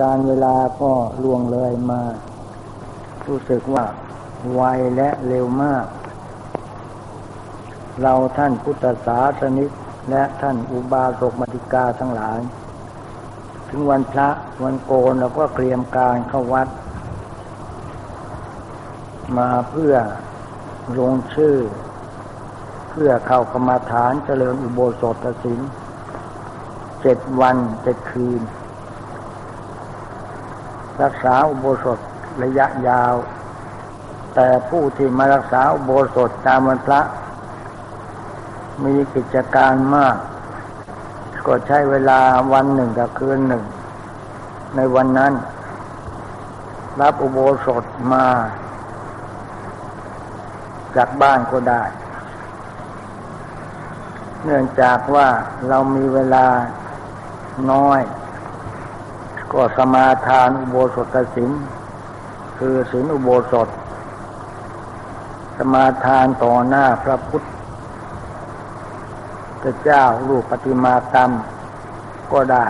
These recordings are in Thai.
การเวลาก็ล่วงเลยมา รู้สึกว่าไวและเร็วมาก เราท่านพุทธศาสนิกและท่านอุบาสกมติกาทั้งหลาย ถึงวันพระวันโกนเราก็เตรียมการเข้าวัด มาเพื่อลงชื่อ เพื่อเข้ากรรมาฐานเจริญอุโบสถศีลเจ็ดวันเจ็ดคืน รักษาอุโบสถระยะยาว แต่ผู้ที่มารักษาอุโบสถตามวันพระ มีกิจการมาก ก็ใช้เวลาวันหนึ่งกับคืนหนึ่ง ในวันนั้น รับอุโบสถมา จากบ้านก็ได้ เนื่องจากว่าเรามีเวลาน้อย ก็สมาทานอุโบสถศีลคือศีลอุโบสถ สมาทานต่อหน้าพระพุทธเจ้ารูปปฏิมากรรมก็ได้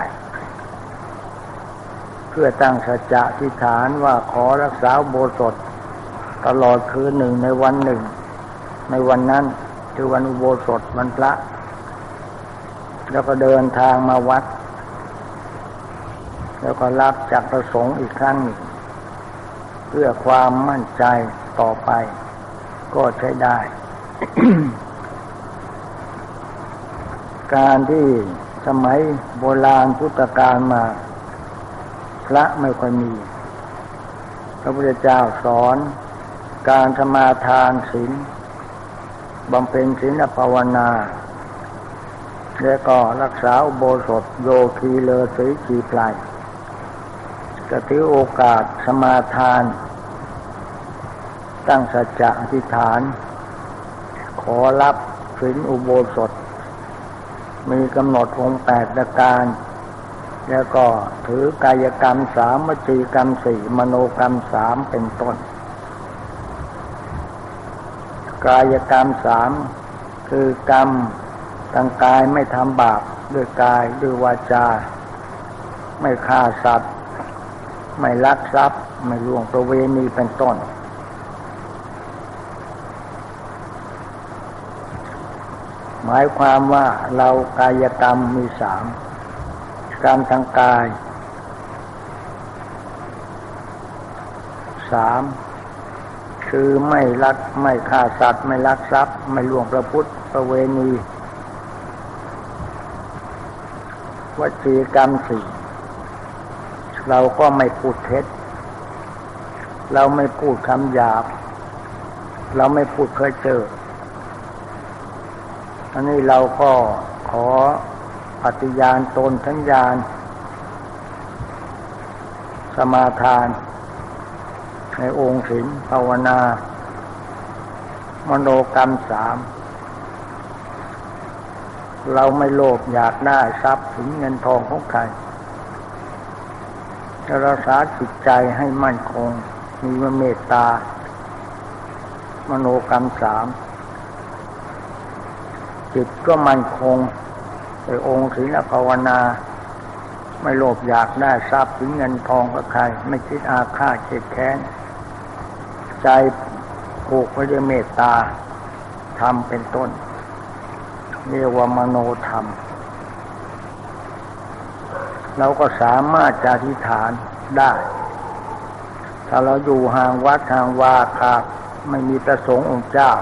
เพื่อตั้งสัจจะทิฏฐานว่าขอรักษาโบสถ ตลอดคืนหนึ่งในวันหนึ่ง ในวันนั้นคือวันอุโบสถวันพระ แล้วก็เดินทางมาวัด แล้วก็รับจากประสงค์อีกครั้งหนึ่งเพื่อความมั่นใจต่อไป ก็ใช้ได้ การที่สมัยโบราณพุทธกาลมา พระไม่ค่อยมี พระพุทธเจ้าสอนการสมาทานศีลบำเพ็ญศีลภาวนาและก็รักษาโบสถโยคีเลอสีขีพลาย ก็ถือโอกาสสมาทาน ตั้งสัจจะอธิษฐาน ขอรับศีลอุโบสถ มีกำหนดองค์แปดประการ แล้วก็ถือกายกรรมสามวจีกรรมสี่มโนกรรมสามเป็นต้น กายกรรมสามคือกรรมทางกายไม่ทำบาปด้วยกายด้วยวาจา ไม่ฆ่าสัตว์ ไม่ลักทรัพย์ ไม่ล่วงประเวณีเป็นต้น หมายความว่าเรากายกรรมมีสามกรรมทางกายสามคือไม่ลักไม่ฆ่าสัตว์ ไม่ลักทรัพย์ ไม่ล่วงประพุทธประเวณีวจีกรรมสี่ เราก็ไม่พูดเท็จ เราไม่พูดคำหยาบ เราไม่พูดเพ้อเจ้ออันนี้เราก็ขอปฏิญาณตนทั้งญาณสมาทาน ในองค์ศีลภาวนา มโนกรรมสาม เราไม่โลภอยากได้ทรัพย์สินเงินทองของใคร จะรักษาจิตใจให้มั่นคง มีเมตตา มโนกรรมสาม จิตก็มั่นคงในองค์ศีลภาวนา ไม่โลภอยากได้ทรัพย์สินเงินทองกับใคร ไม่คิดอาฆาตเกลียดแค้น ใจผูกไว้ด้วยเมตตาธรรมเป็นต้น เรียกว่ามโนธรรม เราก็สามารถจะอธิษฐานได้ ถ้าเราอยู่ห่างวัดห่างวาคาไม่มีประสงค์องค์เจ้า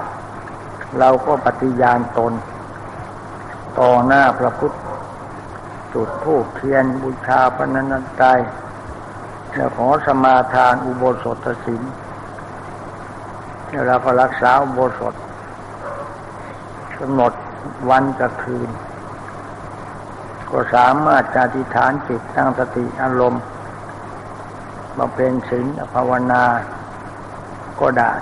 เราก็ปฏิญาณตน ต่อหน้าพระพุทธจุดธูปเทียนบูชาพระนันตรัยจะขอสมาทานอุโบสถศีลเราก็รักษาอุโบสถกำหนดวันกับคืน ก็สามารถจะอธิฐานจิตตั้งสติอารมณ์มาเป็นศีลภาวนาก็ได้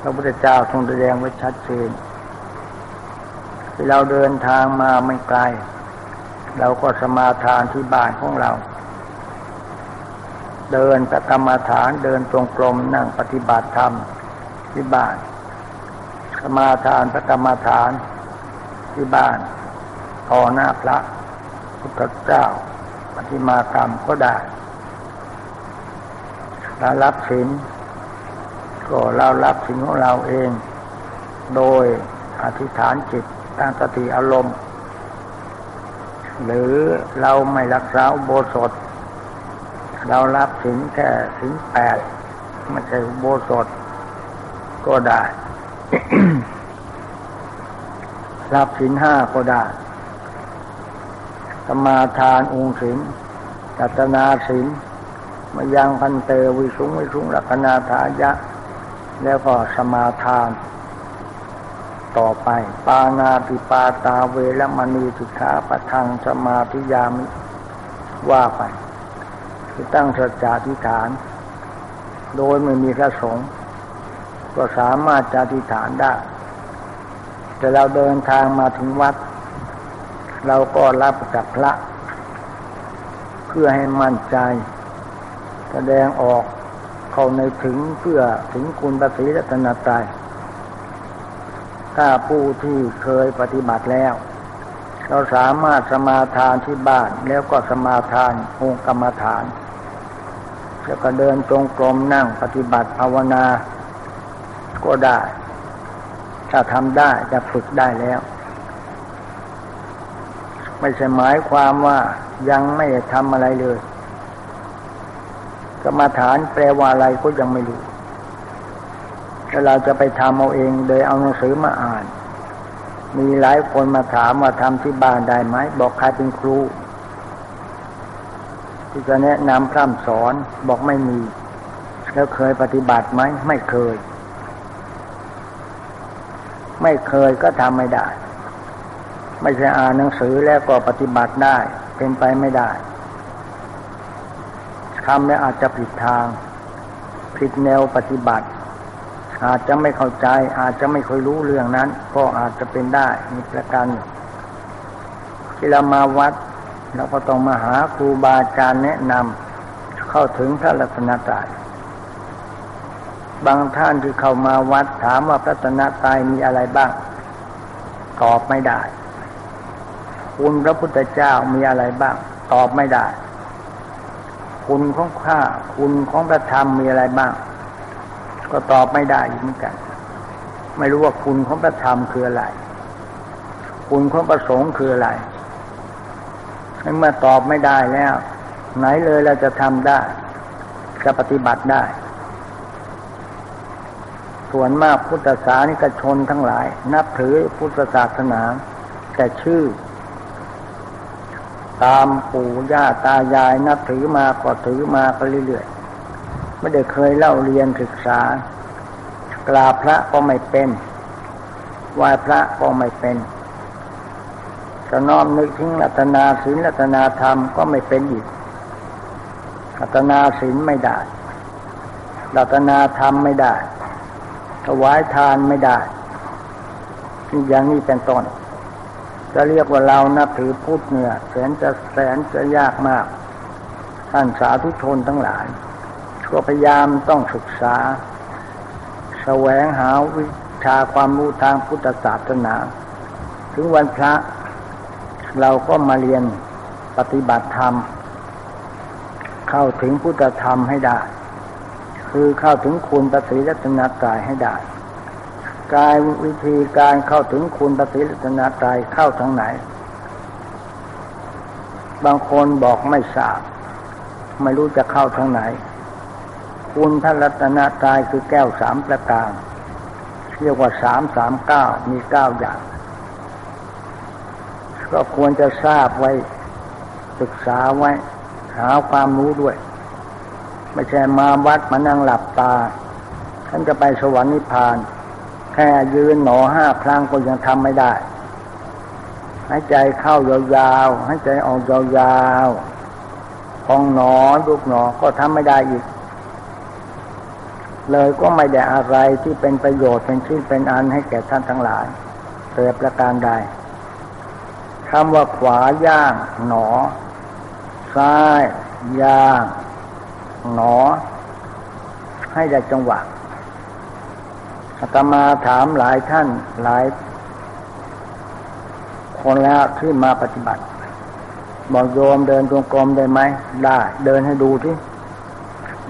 พระพุทธเจ้าทรงแสดงไว้ชัดเจนที่เราเดินทางมาไม่ไกล เราก็สมาทานที่บ้านของเรา เดินประกรรมฐานเดินตรงกลมนั่งปฏิบัติธรรมที่บ้าน สมาทานประกรรมฐานที่บ้าน อหน้าพระพุทธเจ้าปฏิมากรรมก็ได้เรารับศีลก็เรารับศีลของเราเอง โดยอธิษฐานจิตตั้งสติอารมณ์ หรือเราไม่รักษาโบสถ เรารับศีลแค่ศีลแปดไม่ใช่โบสถก็ได้รับศีลห้าก็ได้ มาทานองค์ศีลกัตนาศีลมายังพันเตวิสุงวิสุงลักนาทายะ แล้วก็สมาทาน ต่อไป ปานาปิปาตาเวรมณีสิกขาปทังสมาธิยามิว่าไปคือตั้งสัจจะทิฐาน โดยไม่มีพระสงฆ์ก็สามารถจะทิฐานได้ แต่เราเดินทางมาถึงวัด เราก็รับจากพระ เพื่อให้มั่นใจ แสดงออกเข้าในถึงเพื่อถึงคุณปฏิรัตนตรัยถ้าผู้ที่เคยปฏิบัติแล้ว เราสามารถสมาทานที่บ้านแล้วก็สมาทานองค์กรรมฐานแล้วก็เดินจงกรมนั่งปฏิบัติภาวนา ก็ได้ ถ้าทำได้จะฝึกได้แล้ว ไม่ใช่หมายความว่ายังไม่ทำอะไรเลย กรรมฐานแปลว่าอะไรก็ยังไม่รู้ถ้าเราจะไปทำเอาเองโดยเอาหนังสือมาอ่าน มีหลายคนมาถามว่าทำที่บ้านได้ไหม บอกใครเป็นครู ที่จะแนะนำพร่ำสอนบอกไม่มี แล้วเคยปฏิบัติไหม ไม่เคย ไม่เคยก็ทำไม่ได้ ไม่ใช่อ่านหนังสือแล้วก็ปฏิบัติได้ เป็นไปไม่ได้ทำแล้วอาจจะผิดทาง ผิดแนวปฏิบัติ อาจจะไม่เข้าใจ อาจจะไม่เคยรู้เรื่องนั้น ก็อาจจะเป็นได้มีประการที่เรามาวัดเราก็ต้องมาหาครูบาอาจารย์แนะนำเข้าถึงพระรัตนตรัยบางท่านที่เข้ามาวัดถามว่าพระรัตนตรัยมีอะไรบ้าง ตอบไม่ได้ คุณพระพุทธเจ้ามีอะไรบ้าง ตอบไม่ได้ คุณของข้าคุณของพระธรรมมีอะไรบ้าง ก็ตอบไม่ได้เหมือนกัน ไม่รู้ว่าคุณของพระธรรมคืออะไร คุณของประสงค์คืออะไรเมื่อตอบไม่ได้แล้ว ไหนเลยเราจะทำได้ จะปฏิบัติได้ ส่วนมากพุทธศาสนิกชนทั้งหลาย นับถือพุทธศาสนา แต่ชื่อ ตามปู่ย่าตายายนับถือมาก็ถือมาก็เรื่อยๆไม่ได้เคยเล่าเรียนศึกษากราบพระก็ไม่เป็นไหว้พระก็ไม่เป็นจะน้อมนึกถึงรัตนาศีลรัตนาธรรมก็ไม่เป็นอีกรัตนาศีลไม่ได้รัตนาธรรมไม่ได้ถวายทานไม่ได้อย่างนี้เป็นต้น จะเรียกว่าเรานับถือพุทธเนี่ย แสนจะแสนจะยากมาก ท่านสาธุชนทั้งหลายก็พยายามต้องศึกษา แสวงหาวิชาความรู้ทางพุทธศาสนา ถึงวันพระ เราก็มาเรียนปฏิบัติธรรม เข้าถึงพุทธธรรมให้ได้ คือเข้าถึงคุณปฏิรัตนากายให้ได้ กายวิธีการเข้าถึงคุณปฏิรัตนาตายเข้าทางไหน บางคนบอกไม่ทราบ ไม่รู้จะเข้าทางไหน คุณพระรัตนาตายคือแก้วสามประการเรียกว่าสามสามเก้ามีเก้าอย่าง ก็ควรจะทราบไว้ศึกษาไว้ หาความรู้ด้วย ไม่ใช่มาวัดมานั่งหลับตาท่านจะไปสวรรค์นิพพาน แค่ยืนหนอห้าครั้งก็ยังทำไม่ได้หายใจเข้ายาวๆหายใจออกยาวๆพองหนอลุกหนอก็ทำไม่ได้อีก เลยก็ไม่ได้อะไรที่เป็นประโยชน์เป็นชิ้นเป็นอันให้แก่ท่านทั้งหลายเกิดประการใดคำว่าขวาย่าง หนอ ซ้ายย่าง หนอ ให้ได้จังหวะ อาตมาถามหลายท่านหลาย คนแล้วที่มาปฏิบัติ บอกโยมเดินจงกรมได้ไหมได้ เดินให้ดูที่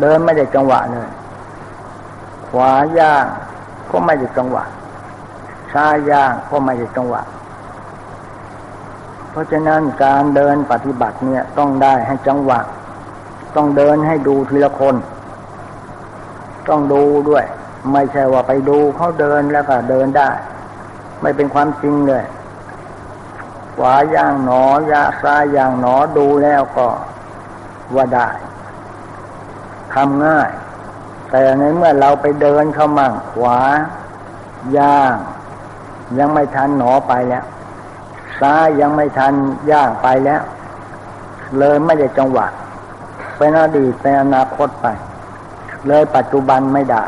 เดินไม่ได้จังหวะเลยขวาย่างก็ไม่ได้จังหวะซ้ายย่างก็ไม่ได้จังหวะ เพราะฉะนั้นการเดินปฏิบัติเนี่ยต้องได้ให้จังหวะ ต้องเดินให้ดูทีละคน ต้องดูด้วย ไม่ใช่ว่าไปดูเขาเดินแล้วก็เดินได้ ไม่เป็นความจริงเลยขวาย่างหนอยาซ้ายย่างหนอดูแล้วก็ว่าได้ทำง่าย แต่ในเมื่อเราไปเดินเข้ามั่งขวา ย่าง ยังไม่ทันหนอไปแล้ว ซ้ายยังไม่ทันย่างไปแล้ว เลยไม่ได้จังหวะเป็นอดีตเป็นอนาคตไป เลยปัจจุบันไม่ได้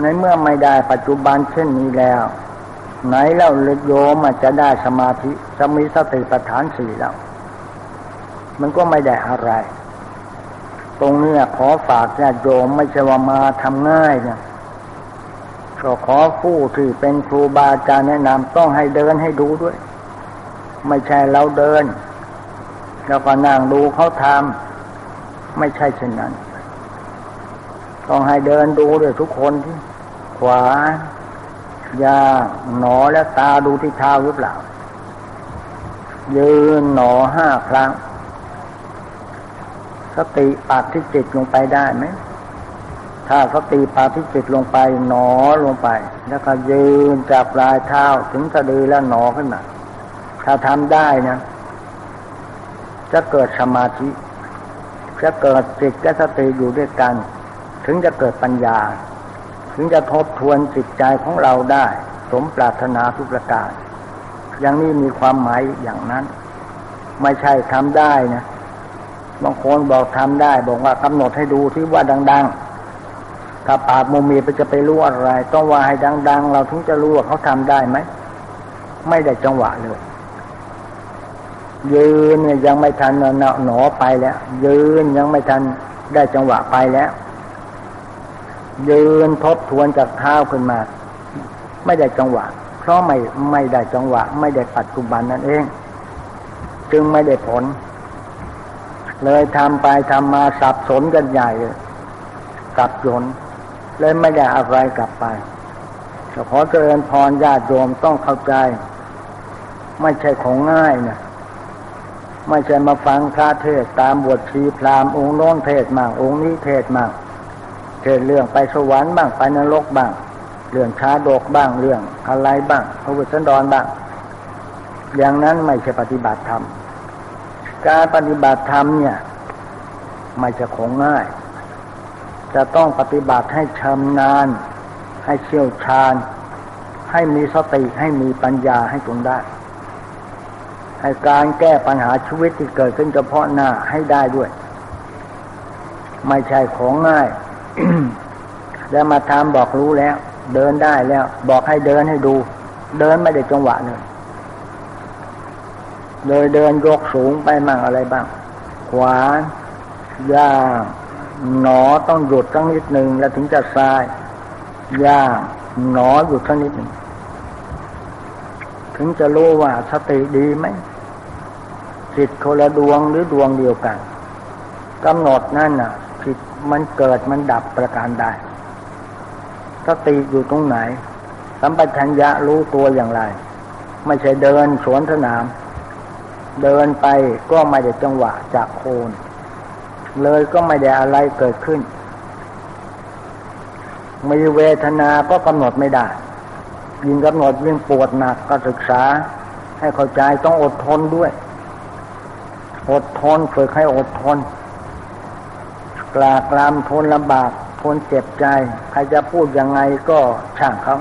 ในเมื่อไม่ได้ปัจจุบันเช่นนี้แล้ว ไหนเล่าเลโยมจะได้สมาธิจะมีสติปัฏฐานสี่แล้ว มันก็ไม่ได้อะไร ตรงนี้ขอฝากญาติโยมไม่ใช่ว่ามาทำง่ายเนี่ยก็ขอผู้ที่เป็นครูบาอาจารย์แนะนำต้องให้เดินให้ดูด้วย ไม่ใช่เราเดิน แล้วก็นั่งดูเขาทำไม่ใช่เช่นนั้น ต้องให้เดินดูด้วยทุกคนที่ ขวา ยาหนอและตาดูที่เท้าหรือเปล่า ยืนหนอห้าครั้ง สติปัดที่จิตลงไปได้ไหมถ้าสติปัดที่จิตลงไปหนอลงไป แล้วก็ยืนจากปลายเท้าถึงสะดือแล้วหนอขึ้นมาถ้าทำได้นะ จะเกิดสมาธิ จะเกิดจิตและสติอยู่ด้วยกัน ถึงจะเกิดปัญญา ถึงจะทบทวนจิตใจของเราได้ สมปรารถนาทุกประการอย่างนี้มีความหมายอย่างนั้น ไม่ใช่ทำได้นะบางคนบอกทำได้ บอกว่ากำหนดให้ดูที่ว่าดัง ๆ ถ้าปากมุมีไปจะไปรู้อะไร ต้องว่าให้ดัง ๆ เราถึงจะรู้ว่าเขาทำได้ไหมไม่ได้จังหวะเลยยืนเนี่ยยังไม่ทันหนอไปแล้ว ยืนยังไม่ทันได้จังหวะไปแล้ว ยืนทบทวนจากเท้าขึ้นมา ไม่ได้จังหวะ เพราะไม่ไม่ได้จังหวะ ไม่ได้ปัจจุบันนั่นเอง จึงไม่ได้ผล เลยทำไปทำมาสับสนกันใหญ่สับสนเลยไม่ได้อะไรกลับไปขอเจริญพรญาติโยมต้องเข้าใจ ไม่ใช่ของง่ายนะไม่ใช่มาฟังคาเทศตามบทชีพรามองค์โน้นเทศมั่งองค์นี้เทศมั่ง เช่นเรื่องไปสวรรค์บ้างไปนรกบ้าง เรื่องชาดกบ้างเรื่องอะไรบ้างพระวุฒิดรบ้าง อย่างนั้นไม่ใช่ปฏิบัติธรรม การปฏิบัติธรรมเนี่ย ไม่ใช่ของง่าย จะต้องปฏิบัติให้ชำนาญ ให้เชี่ยวชาญ ให้มีสติให้มีปัญญาให้จงได้ให้การแก้ปัญหาชีวิตที่เกิดขึ้นเฉพาะหน้าให้ได้ด้วย ไม่ใช่ของง่าย แล้วมาทำบอกรู้แล้ว เดินได้แล้ว บอกให้เดินให้ดู เดินไม่ได้จังหวะเลยโดยเดินยกสูงไปมั่งอะไรบ้าง ขวาย่างหนอต้องหยุดสักนิดหนึ่งแล้วถึงจะซ้ายย่างหนอหยุดสักนิดหนึ่งถึงจะรู้ว่าสติดีไหมจิตคนละดวงหรือดวงเดียวกันกำหนดนั่นน่ะ มันเกิดมันดับประการใดสติอยู่ตรงไหน สัมปชัญญะรู้ตัวอย่างไร ไม่ใช่เดินสวนสนาม เดินไปก็ไม่ได้จังหวะจากโคน เลยก็ไม่ได้อะไรเกิดขึ้น มีเวทนาก็กำหนดไม่ได้ ยิ่งกำหนดยิ่งปวดหนักก็ศึกษา ให้เข้าใจต้องอดทนด้วย อดทนฝึกให้อดทน กลากรามทนลำบากทนเจ็บใจ ใครจะพูดยังไงก็ช่างเขา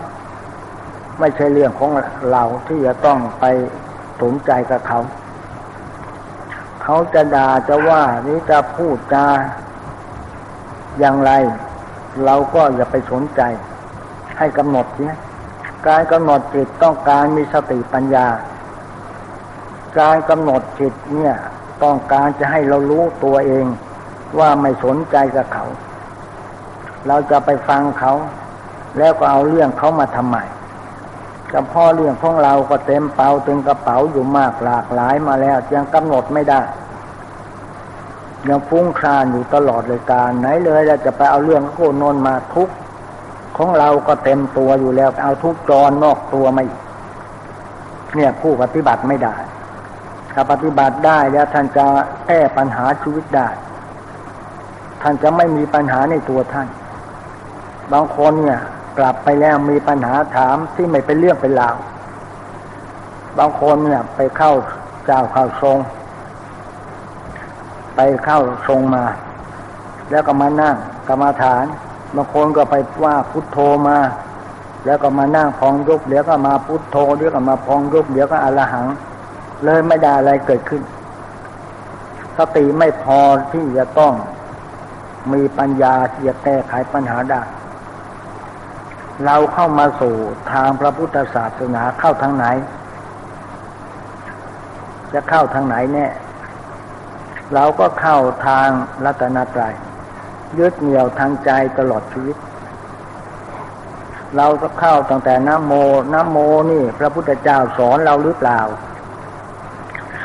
ไม่ใช่เรื่องของเราที่จะต้องไปสนใจกับเขา เขาจะด่าจะว่าหรือจะพูดจาอย่างไร เราก็อย่าไปสนใจ ให้กำหนดเนี่ยการกำหนดจิตต้องการมีสติปัญญา การกำหนดจิตเนี่ย ต้องการจะให้เรารู้ตัวเอง ว่าไม่สนใจกับเขา เราจะไปฟังเขา แล้วก็เอาเรื่องเขามาทำใหม่กับพ่อเลี้ยงของเราก็เต็มเป๋าเต็มกระเป๋าอยู่มากหลากหลายมาแล้ว ยังกำหนดไม่ได้ ยังฟุ้งคลานอยู่ตลอดเลยการไหนเลยเราจะไปเอาเรื่องโกนนมาทุกของเราก็เต็มตัวอยู่แล้ว เอาทุกจรนอกตัวมาเนี่ยผู้ปฏิบัติไม่ได้ ถ้าปฏิบัติได้แล้วท่านจะแก้ปัญหาชีวิตได้ ท่านจะไม่มีปัญหาในตัวท่าน บางคนเนี่ย กลับไปแล้วมีปัญหาถามที่ไม่เป็นเรื่องเป็นราว บางคนเนี่ย ไปเข้าเจ้าเข้าทรง ไปเข้าทรงมา แล้วก็มานั่งกรรมาฐาน บางคนก็ไปว่าพุทโธมา แล้วก็มานั่งพองยุบเดี๋ยวก็มาพุทโธเดี๋ยวก็มาพองยุบเดี๋ยวก็อรหัง เลยไม่ได้อะไรเกิดขึ้นสติไม่พอที่จะต้อง มีปัญญาที่จะแก้ไขปัญหาได้ เราเข้ามาสู่ทางพระพุทธศาสนาเข้าทางไหน จะเข้าทางไหนเนี่ยเราก็เข้าทางรัตนตรัยยึดเหนี่ยวทางใจตลอดชีวิต เราก็เข้าตั้งแต่น้ำโมน้ำโมนี่ พระพุทธเจ้าสอนเราหรือเปล่า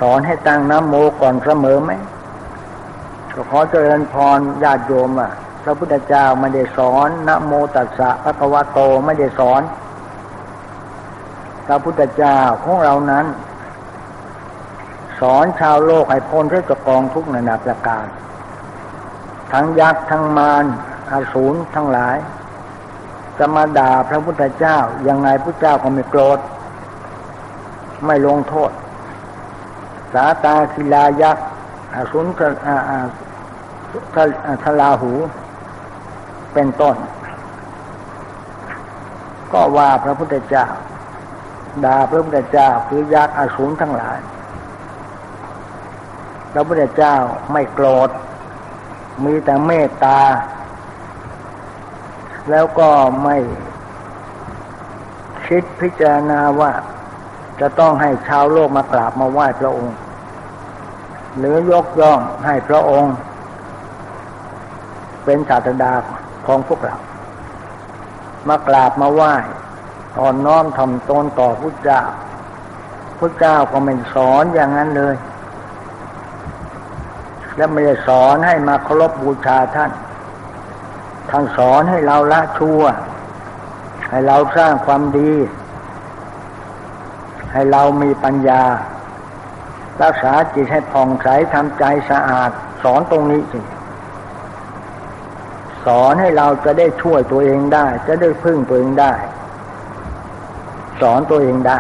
สอนให้ตั้งน้ำโมก่อนเสมอไหม ก็ขอเจริญพรญาติโยมอะพระพุทธเจ้าไม่ได้สอนนะโมตัสสะพระควโตไม่ได้สอน พระพุทธเจ้าของเรานั้น สอนชาวโลกให้พ้นจากกองทุกข์นานาประการ ทั้งยักษ์ทั้งมารอาสูรทั้งหลาย จะมาด่าพระพุทธเจ้ายังไงพระเจ้าก็ไม่โกรธ ไม่ลงโทษ สาตาศิลายักษ์ อาสูรทลาหูเป็นต้น ก็ว่าพระพุทธเจ้าด่าพระพุทธเจ้าคือยักษ์อสูรทั้งหลาย พระพุทธเจ้าไม่โกรธ มีแต่เมตตา แล้วก็ไม่คิดพิจารณาว่าจะต้องให้ชาวโลกมากราบมาไหว้พระองค์ หรือยกย่องให้พระองค์ เป็นศาสดาของพวกเรา มากราบมาไหว้อ่อนน้อมทำตนต่อพุทธเจ้าพุทธเจ้าก็ไม่สอนอย่างนั้นเลย และไม่ได้สอนให้มาเคารพบูชาท่านท่านสอนให้เราละชั่ว ให้เราสร้างความดี ให้เรามีปัญญา รักษาจิตให้ผ่องใสทำใจสะอาด สอนตรงนี้สิสอนให้เราจะได้ช่วยตัวเองได้ จะได้พึ่งตัวเองได้ สอนตัวเองได้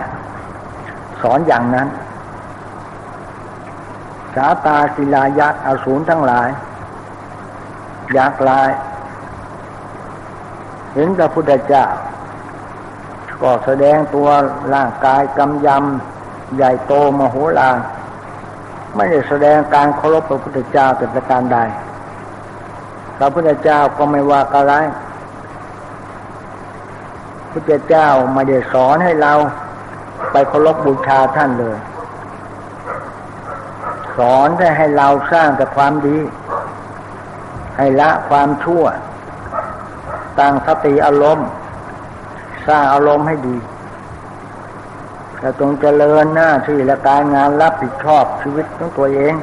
สอนอย่างนั้น สาตาศิลายักษ์อสูรทั้งหลาย ยักษ์ลาย เห็นพระพุทธเจ้า ก็แสดงตัวร่างกายกำยำใหญ่โตมโหฬาร ไม่ได้แสดงการเคารพพระพุทธเจ้าแต่ประการใด พระพุทธเจ้าก็ไม่ว่าอะไรพุทธเจ้าไม่ได้สอนให้เราไปเคารพบูชาท่านเลย สอนแต่ให้เราสร้างแต่ความดี ให้ละความชั่วตั้งสติอารมณ์ สร้างอารมณ์ให้ดี จะตรงเจริญหน้าที่และการงานรับผิดชอบชีวิตของตัวเอง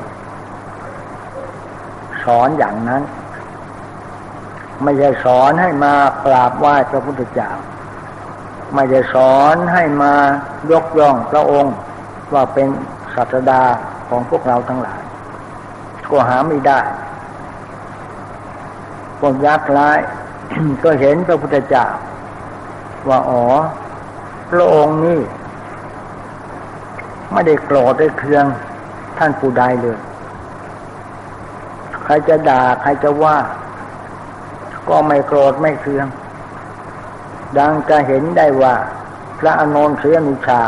สอนอย่างนั้น ไม่ใช่สอนให้มากราบไหว้พระพุทธเจ้าไม่ใช่สอนให้มายกย่องพระองค์ ว่าเป็นศาสดาของพวกเราทั้งหลาย ก็หาไม่ได้พวกยักษ์ร้าย ก็เห็นพระพุทธเจ้าว่าอ๋อ พระองค์นี่ ไม่ได้โกรธได้เคืองท่านผู้ใดเลย ใครจะด่าใครจะว่า ก็ไม่โกรธไม่เคือง ดังจะเห็นได้ว่า พระอนนท์เสียนุชา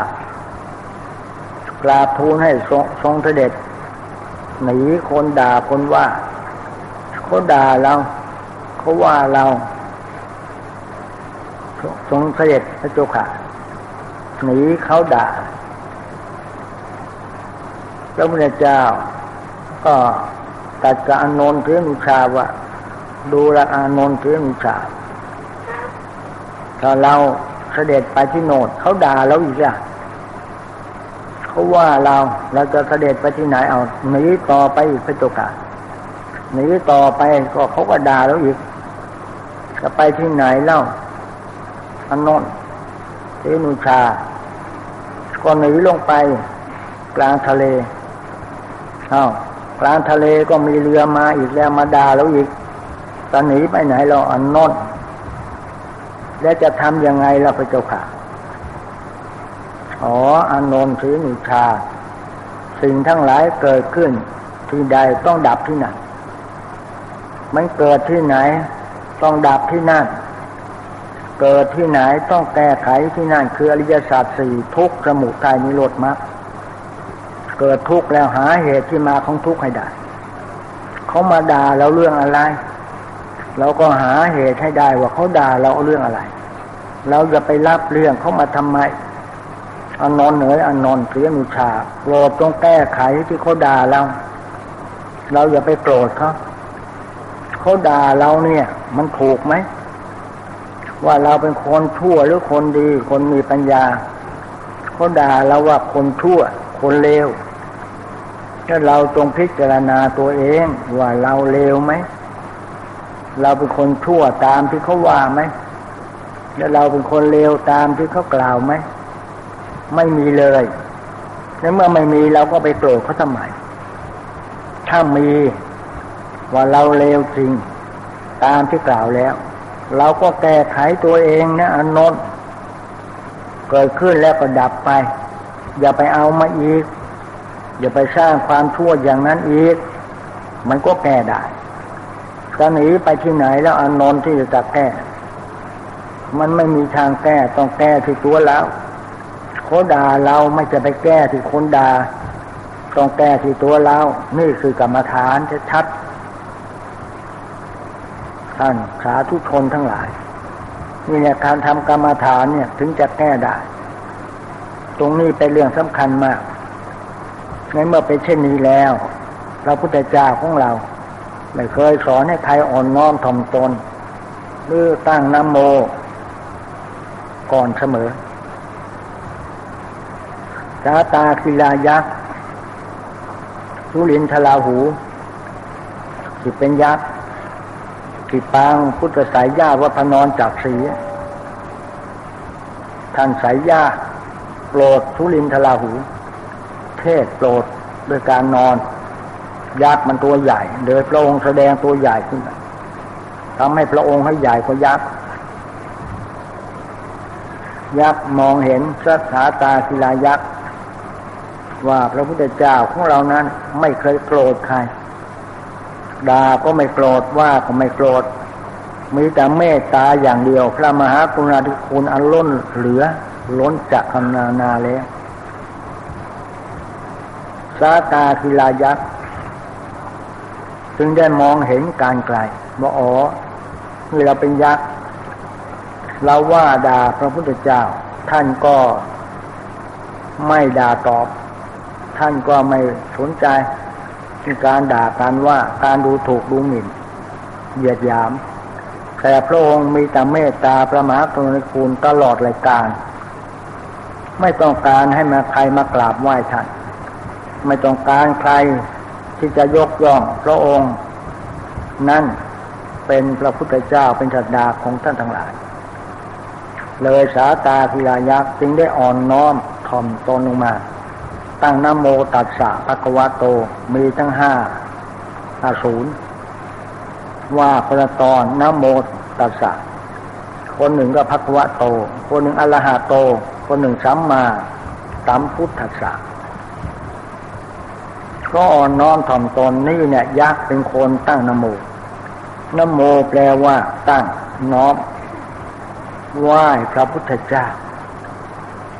กราบทูลให้ทรงเสด็จหนีคนด่าคนว่าเขาด่าเราเขาว่าเราทรงเสด็จพระเจ้าค่ะหนีเขาด่า พระพุทธเจ้า ก็ตัดกับอนนท์เสียนุชาว่าดูละอานนท์เสียงฉาถ้าเราเสด็จไปที่โนดเขาด่าเราอีกอะเขาว่าเราเราจะเสด็จไปที่ไหนเอาหนีต่อไปอีกพระจ้าค่ะหนีต่อไปก็เขาก็ด่าเราอีกจะไปที่ไหนเล่าอันนนเทนุชา ก็หนีลงไปกลางทะเล อ้ากลางทะเลก็มีเรือมาอีกแล้วมาด่าเราอีกตอนหนีไปไหนเราอันนนแล้วจะทำยังไงล่ะพระเจ้าค่ะ อ๋ออานนท์ถือนิชา สิ่งทั้งหลายเกิดขึ้น ที่ใดต้องดับที่นั่นมันเกิดที่ไหน ต้องดับที่นั่น เกิดที่ไหนต้องแก้ไขที่นั่นคืออริยสัจสี่ทุกสมุทัยนิโรธมรรค เกิดทุกข์แล้วหาเหตุที่มาของทุกข์ให้ได้เขามาด่าเราเรื่องอะไร เราก็หาเหตุให้ได้ว่าเขาด่าเราเรื่องอะไร เราจะไปรับเรื่องเขามาทำไมอนนท์เหนืออนนท์เสียมุชาโกรธต้องแก้ไขที่เขาด่าเรา เราอย่าไปโกรธเขาเขาด่าเราเนี่ย มันถูกไหมว่าเราเป็นคนชั่วหรือคนดี คนมีปัญญาเขาด่าเราว่าคนชั่ว คนเลวถ้าเราจงพิจารณาตัวเองว่าเราเลวไหม เราเป็นคนชั่วตามที่เขาว่าไหมแล้วเราเป็นคนเลวตามที่เขากล่าวไหม ไม่มีเลยในเมื่อไม่มีเราก็ไปโกรธเขาทำไมถ้ามีว่าเราเลวจริง ตามที่กล่าวแล้ว เราก็แก้ไขตัวเองนะอนนท์เกิดขึ้นแล้วก็ดับไป อย่าไปเอามาอีก อย่าไปสร้างความชั่วอย่างนั้นอีก มันก็แก้ได้จะหนีไปที่ไหนแล้วอนนท์ที่จะแก้ มันไม่มีทางแก้ต้องแก้ที่ตัวแล้วเขาด่าเราไม่จะไปแก้ที่คนด่าต้องแก้ที่ตัวเรา นี่คือกรรมฐานชัดท่านสาธุชนทั้งหลาย นี่เนี่ยการทำกรรมฐานเนี่ยถึงจะแก้ได้ ตรงนี้เป็นเรื่องสำคัญมาก ในเมื่อเป็นเช่นนี้แล้ว เราพุทธเจ้าของเรา ไม่เคยสอนให้ใครอ่อนน้อมถ่อมตน หรือตั้งน้ำโม ก่อนเสมอสาตาคิลายักษ์สุลินทลาหูที่เป็นยักษ์ที่ปางพุทธสายญาวัพนอนจากสีท่านสายญา โปรดสุลินทลาหู เทศโปรดโดยการนอน ยักษ์มันตัวใหญ่โดยพระองค์แสดงตัวใหญ่ขึ้นทำให้พระองค์ให้ใหญ่กว่ายักษ์ยักษ์มองเห็นสัทธาตาศิลายักษ์ว่าพระพุทธเจ้าของเรานั้น ไม่เคยโกรธใครด่าก็ไม่โกรธว่าก็ไม่โกรธมีแต่เมตตาอย่างเดียว พระมหากรุณาธิคุณอันล้นเหลือ ล้นจากคำนานาแล้วสาตาคิลายักษ์จึงได้มองเห็นการไกลว่าอ๋อนี่เราเป็นยักษ์เราว่าด่าพระพุทธเจ้า ท่านก็ไม่ด่าตอบ ท่านก็ไม่สนใจนการด่ากันว่าการดูถูกดูหมิ่นเหยียดหยาม แต่พระองค์มีแต่เมตตาประมาทนคุณตลอดรายการ ไม่ต้องการให้มาใครมากราบไหว้ท่าน ไม่ต้องการใครที่จะยกย่องพระองค์ นั่นเป็นพระพุทธเจ้าเป็นศาสดาของท่านทั้งหลาย เลยสาตาพิลายักษ์จึงได้อ่อนน้อมถ่อมตนลงมา ตั้งนโมตัสสะภะคะวะโตมีทั้งห้าอาศูนย์ว่าพระตอนนโมตัสสะคนหนึ่งก็ภะคะวะโต คนหนึ่งอรหะโต คนหนึ่งสัมมาสัมพุทธัสสะก็อ่อนน้อมถ่อมตนนี่เนี่ยยักษ์เป็นคนตั้งนโมนโมแปลว่า ตั้งน้อมไหว้พระพุทธเจ้า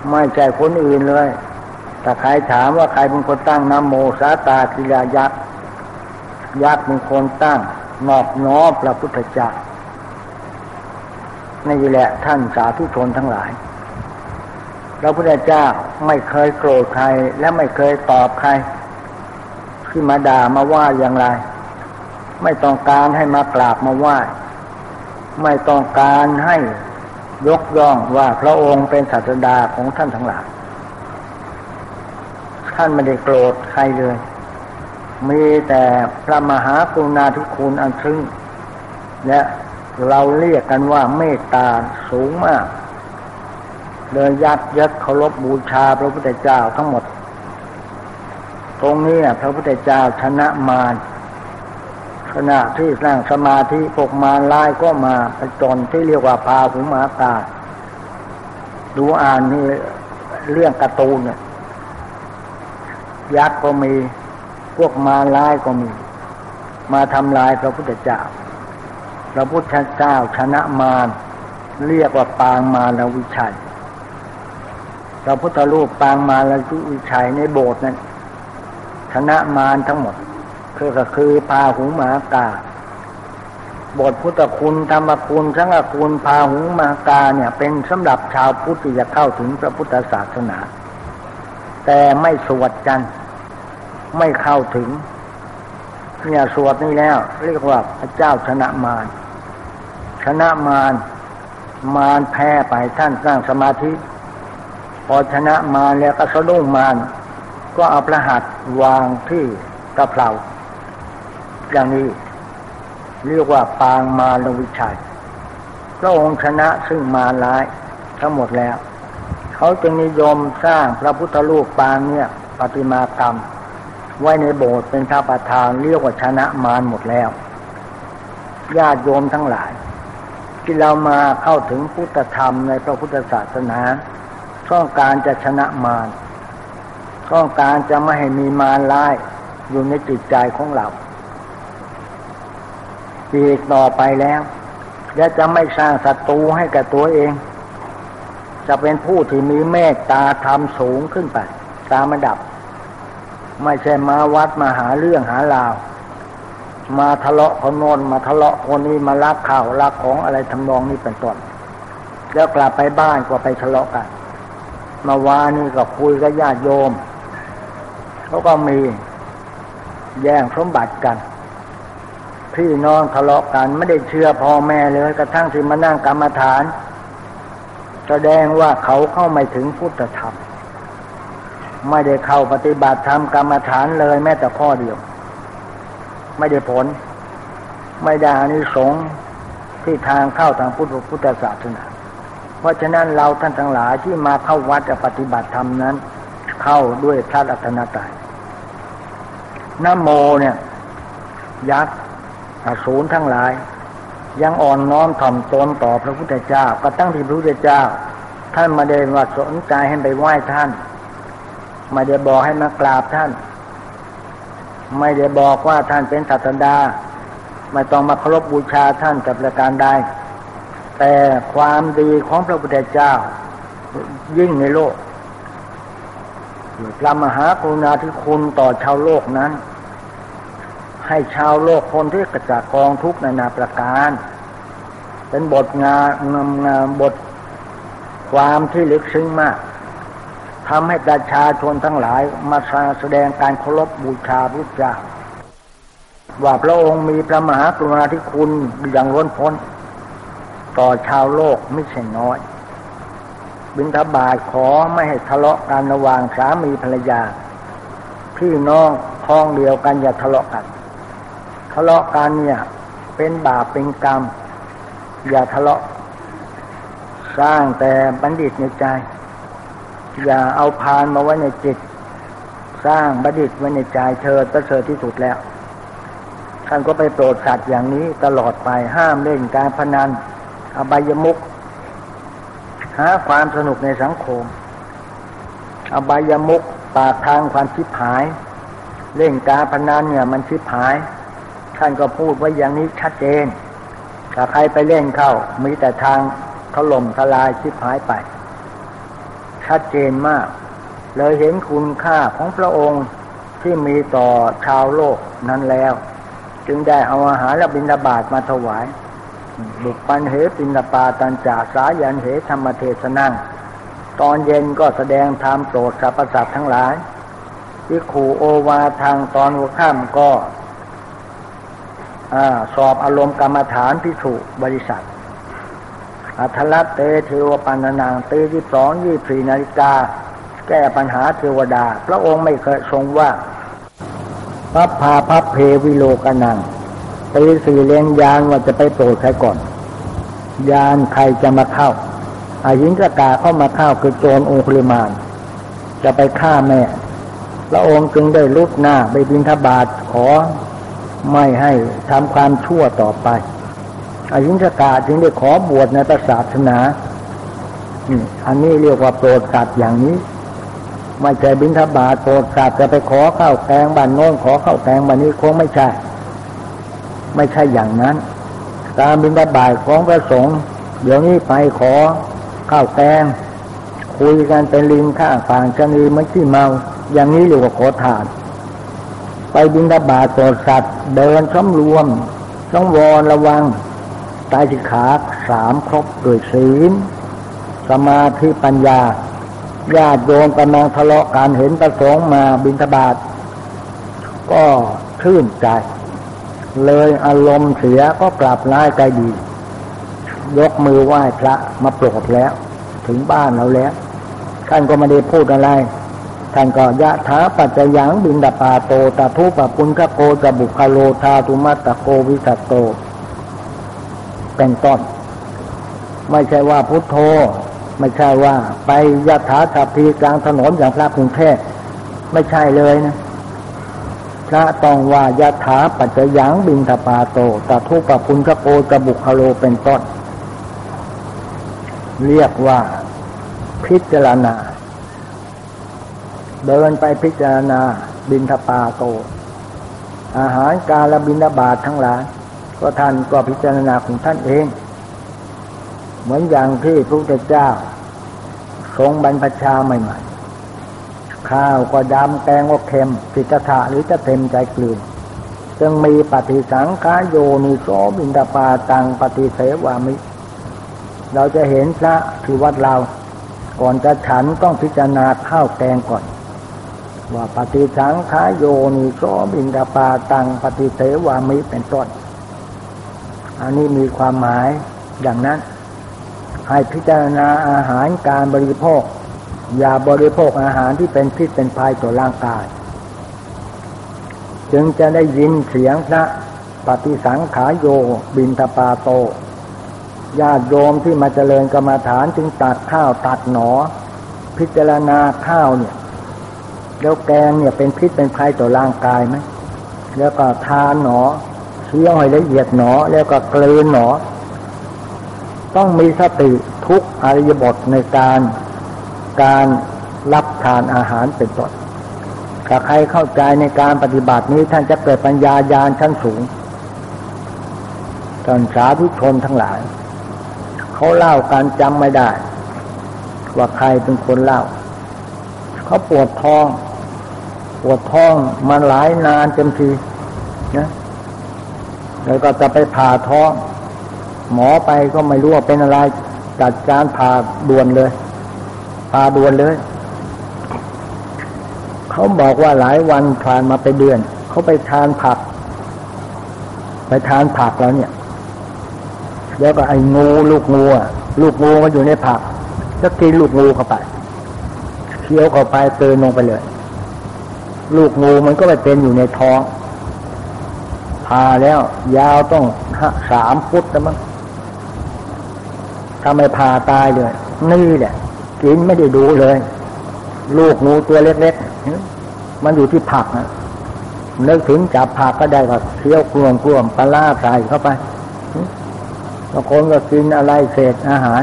ไม่ใจคนอื่นเลย ถ้าใครถามว่าใครเป็นคนตั้งนโมสาตาคิลายักษ์ยักษ์เป็นคนตั้งนอบน้อมพระพุทธเจ้านี่แหละท่านสาธุชนทั้งหลาย พระพุทธเจ้าไม่เคยโกรธใคร และไม่เคยตอบใครที่มาด่ามาว่าอย่างไร ไม่ต้องการให้มากราบมาไหว้ไม่ต้องการให้ยกย่องว่าพระองค์เป็นศาสดาของท่านทั้งหลายท่านไม่ได้โกรธใครเลย มีแต่พระมหากรุณาธิคุณอันซึ้งและเราเรียกกันว่าเมตตาสูงมาก เลยยัดยัดเคารพบบูชาพระพุทธเจ้าทั้งหมด ตรงนี้พระพุทธเจ้าชนะมารขณะที่สร้างสมาธิพวกมารลายก็มาไปจนที่เรียกว่าพาหุมาตา ดูอ่านนี่เรื่องการ์ตูนเนี่ยยักษ์ก็มีพวกมารลายก็มี มาทำลายพระพุทธเจ้า พระพุทธเจ้าชนะมารเรียกว่าปางมารวิชัย พระพุทธรูปปางมารวิชัยในโบสถ์นั้นชนะมารทั้งหมดคือก็คือพาหุมากาบทพุทธคุณธรรมคุณสังฆคุณพาหุมากาเนี่ย เป็นสำหรับชาวพุทธที่จะเข้าถึงพระพุทธศาสนา แต่ไม่สวดกัน ไม่เข้าถึง เนี่ยสวดนี่แล้ว เรียกว่าพระเจ้าชนะมารชนะมารมารแพ้ไปท่านสร้างสมาธิ พอชนะมารแล้วก็สะดุ้งมารก็เอาพระหัตวางที่กระเพราอย่างนี้ เรียกว่าปางมาลวิชัยพระองค์ชนะซึ่งมาร้ายทั้งหมดแล้ว เขาจึงนิยมสร้างพระพุทธรูปปางเนี่ยปฏิมากรรม ไว้ในโบสถ์เป็นพระประธานเรียกว่าชนะมารหมดแล้วญาติโยมทั้งหลาย ที่เรามาเข้าถึงพุทธธรรมในพระพุทธศาสนา ต้องการจะชนะมารต้องการจะไม่ให้มีมารร้ายอยู่ในจิตใจของเราอีกต่อไปแล้ว และจะไม่สร้างศัตรูให้กับตัวเอง จะเป็นผู้ที่มีเมตตาธรรมสูงขึ้นไป ตามระดับ ไม่ใช่มาวัดมาหาเรื่องหาราว มาทะเลาะคนโน้นมาทะเลาะคนนี้มาลักข่าวลักของอะไรทำนองนี้เป็นต้นแล้วกลับไปบ้านก็ไปทะเลาะกัน มาวานี่ก็คุยกับญาติโยมเขาก็มีแย่งสมบัติกัน พี่น้องทะเลาะกันไม่ได้เชื่อพ่อแม่เลยกระทั่งที่มานั่งกรรมฐาน แสดงว่าเขาเข้าไม่ถึงพุทธธรรม ไม่ได้เข้าปฏิบัติธรรมกรรมฐานเลยแม้แต่ข้อเดียว ไม่ได้ผล ไม่ได้อานิสงส์ที่ทางเข้าทางพุทธพุทธศาสนา เพราะฉะนั้นเราท่านทั้งหลายที่มาเข้าวัดจะปฏิบัติธรรมนั้น เข้าด้วยพระรัตนตรัยนโมเนี่ย ยักษ์อสูรทั้งหลาย ยังอ่อนน้อมถ่อมตนต่อพระพุทธเจ้า ก็ตั้งที่พระพุทธเจ้า ท่านมาเดินว่าสนใจให้ไปไหว้ท่านไม่ได้บอกให้มากราบท่าน ไม่ได้บอกว่าท่านเป็นศาสดาไม่ต้องมาเคารพบูชาท่านกับประการใด แต่ความดีของพระพุทธเจ้า ยิ่งในโลกพระมหากรุณาธิคุณต่อชาวโลกนั้น ให้ชาวโลกคนที่กระจากกองทุกนานาประการ เป็นบทงานงามงามบทความที่ลึกซึ้งมากทำให้ประชาชนทั้งหลายมาแสดงการเคารพบูชาพระเจ้า ว่าพระองค์มีพระมหากรุณาธิคุณอย่างล้นพ้น ต่อชาวโลกไม่ใช่น้อย บิณฑบาตขอไม่ให้ทะเลาะกันระหว่างสามีภรรยา พี่น้องท้องเดียวกันอย่าทะเลาะกัน ทะเลาะกันเนี่ย เป็นบาปเป็นกรรม อย่าทะเลาะ สร้างแต่บัณฑิตในใจ อย่าเอาพานมาไว้ในจิต สร้างบัณฑิตไว้ในใจเธอประเสริฐที่สุดแล้วท่านก็ไปโปรดสัตว์อย่างนี้ตลอดไปห้ามเล่นการพนัน อบายมุกหาความสนุกในสังคม อบายมุกปากทางความชิบหาย เล่นการพนันเนี่ยมันชิบหาย ท่านก็พูดไว้อย่างนี้ชัดเจนถ้าใครไปเล่นเข้า มีแต่ทางถล่มทลายชิบหายไป ชัดเจนมาก เลยเห็นคุณค่าของพระองค์ที่มีต่อชาวโลกนั้นแล้ว จึงได้เอาอาหารและบิณฑบาตมาถวาย บุกปันเหปินปาตันจ่าสายันเหธรรมเทศนั่ง ตอนเย็นก็แสดงธรรมโปรดสรรพสัตว์ทั้งหลายที่ขู่โอวาทางตอนหัวค่ำก็สอบอารมณ์กรรมฐานพิสุบริษัท อัทลัตเตเทวปันนางตีที่สองยี่สี่นาฬิกา แก้ปัญหาเทวดา พระองค์ไม่เคยทรงว่าพับพาพับเพวิโลกนัง ตีสี่เลี้ยงยานว่าจะไปโปรดใครก่อน ยานใครจะมาเข้าอายิงกกาเข้ามาเข้าคือโจรองคุลิมาน จะไปฆ่าแม่พระองค์จึงได้ลุกหน้าไปบินทบาทขอไม่ให้ทำความชั่วต่อไป อายิงกกาจึงได้ขอบวชในศาสนาอันนี้เรียกว่าโปรดสัตว์อย่างนี้ไม่ใช่บินทบาทโปรดสัตว์จะไปขอข้าวแกงบ้านโน้นขอข้าวแกงบ้านนี้คงไม่ใช่ ไม่ใช่อย่างนั้น การบินทบาทของพระสงฆ์เดี๋ยวนี้ไปขอข้าวแกงคุยกันเป็นลิงข้างฝั่งชนีมันที่เมา อย่างนี้เรียกว่าขอทาน ไปบินทบาทโปรดสัตว์ เดินสำรวมต้องวอนระวังตายสิขาสามครบโดยศีลสมาธิปัญญาญาติโยมกำลังทะเลาะกันเห็นประสงค์มาบินทบาทก็ชื่นใจ เลยอารมณ์เสียก็กลับร้ายใจดี ยกมือไหว้พระมาโปรดแล้ว ถึงบ้านเราแล้ว ท่านก็ไม่ได้พูดอะไร ท่านก็ยะถาปัจจยังบินดาปาโตตาทุปปุญคโกจะบุคโลธาตุมัตตโกวิสัตโต เป็นต้น ไม่ใช่ว่าพุทโธ ไม่ใช่ว่า ไปยะถาสัพพีกลางถนนอย่างพระกรุงเทพไม่ใช่เลยนะ พระต้องว่ายถาปัจจยังบินทปาโตตทุปปุญคโกกบุคโลเป็นต้น เรียกว่าพิจารณา เดินไปพิจารณาบินทปาโต อาหารการลบินบาตทั้งหลายก็ท่านก็พิจารณาของท่านเอง เหมือนอย่างที่พระพุทธเจ้าทรงบรรพชาใหม่ๆ ข้าวก็ดำแกงก็เค็มสิทธะหรือจะเต็มใจกลืนจึงมีปฏิสังขาโยนิโสบินดาปาตังปฏิเสวามิ เราจะเห็นพระที่วัดเรา ก่อนจะฉันต้องพิจารณาข้าวแกงก่อน ว่าปฏิสังขาโยนิโสบินดาปาตังปฏิเสวามิเป็นต้น อันนี้มีความหมายอย่างนั้น ให้พิจารณาอาหารการบริโภค อย่าบริโภคอาหารที่เป็นพิษเป็นภัยต่อร่างกาย จึงจะได้ยินเสียงพระปฏิสังขายโยบินทปาโตญาติโยมที่มาเจริญกรรมาฐานจึงตัดข้าวตัดหนอ พิจารณาข้าวเนี่ย แล้วแกงเนี่ยเป็นพิษเป็นภัยต่อร่างกายไหมแล้วก็ทานหนอเคี้ยวให้ละเอียดหนอ แล้วก็กลืนหนอ ต้องมีสติทุกอริยบทในการ การรับทานอาหารเป็นต้นถ้าใครเข้าใจในการปฏิบัตินี้ท่านจะเกิดปัญญาญาณชั้นสูงท่านสาธุชนทั้งหลาย เขาเล่าการจำไม่ได้ ว่าใครเป็นคนเล่า เขาปวดท้อง ปวดท้องมาหลายนานจนทีนะแล้วก็จะไปผ่าท้อง หมอไปก็ไม่รู้ว่าเป็นอะไรจัดการผ่าด่วนเลย ผ่าดวนเลย เขาบอกว่าหลายวันผ่านมาไปเดือน เขาไปทานผัก ไปทานผักแล้วเนี่ย แล้วก็ไอ้งูลูกงูอะลูกงูมันอยู่ในผักก็กินลูกงูเข้าไปเคี้ยวเข้าไปเตือนลงไปเลย ลูกงูมันก็ไปเป็นอยู่ในท้องผ่าแล้ว ยาวต้องสามฟุตแล้วมั้งถ้าไม่ผ่าตายเลย นี่แหละ กินไม่ได้ดูเลย ลูกงูตัวเล็กๆ มันอยู่ที่ผักนะนึกถึงจับผักก็ได้ก็เคี้ยวกลวงกลวงปลาใส่เข้าไปบางคนก็กินอะไรเศษอาหาร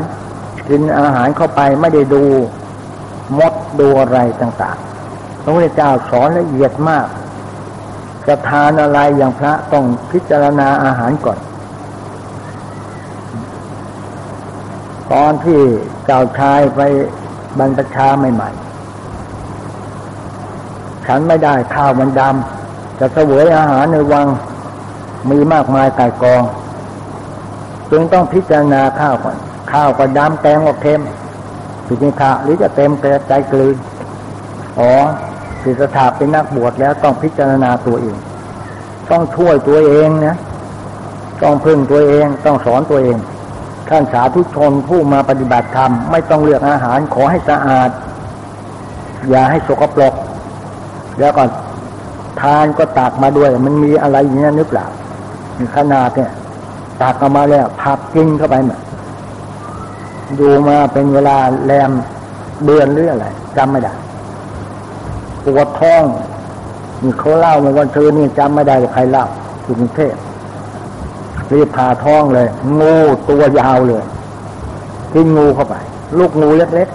กินอาหารเข้าไปไม่ได้ดูมดดูอะไรต่างๆ พระพุทธเจ้าสอนละเอียดมาก จะทานอะไรอย่างพระต้องพิจารณาอาหารก่อน ตอนที่เจ้าชายไปบรรพชาใหม่ๆ ฉันไม่ได้ข้าวมันดำจะเสวยอาหารในวังมีมากมายไก่กอง จึงต้องพิจารณาข้าวก่อนข้าวก็ดำแกงก็เค็มผิดนิทาหรือจะเต็มแต่ใจกลืนอ๋อศิษฐาเป็นนักบวชแล้วต้องพิจารณาตัวเอง ต้องช่วยตัวเองนะ ต้องพึ่งตัวเอง ต้องสอนตัวเอง ท่านสาธุชนผู้มาปฏิบัติธรรม ไม่ต้องเลือกอาหารขอให้สะอาด อย่าให้สกปรกแล้วก็ทานก็ตักมาด้วย มันมีอะไรอย่างนี้นึกเปล่ามีขนาดเนี่ยตักออกมาแล้วผักกินเข้าไปเนี่ยดูมาเป็นเวลาแรมเดือนหรืออะไรจำไม่ได้ปวดท้องมีเขาเล่าในวันเชิญนี่จำไม่ได้ใครเล่าอยู่กรุงเทพ รีบผ่าท้องเลย งูตัวยาวเลยกินงูเข้าไป ลูกงูเล็ก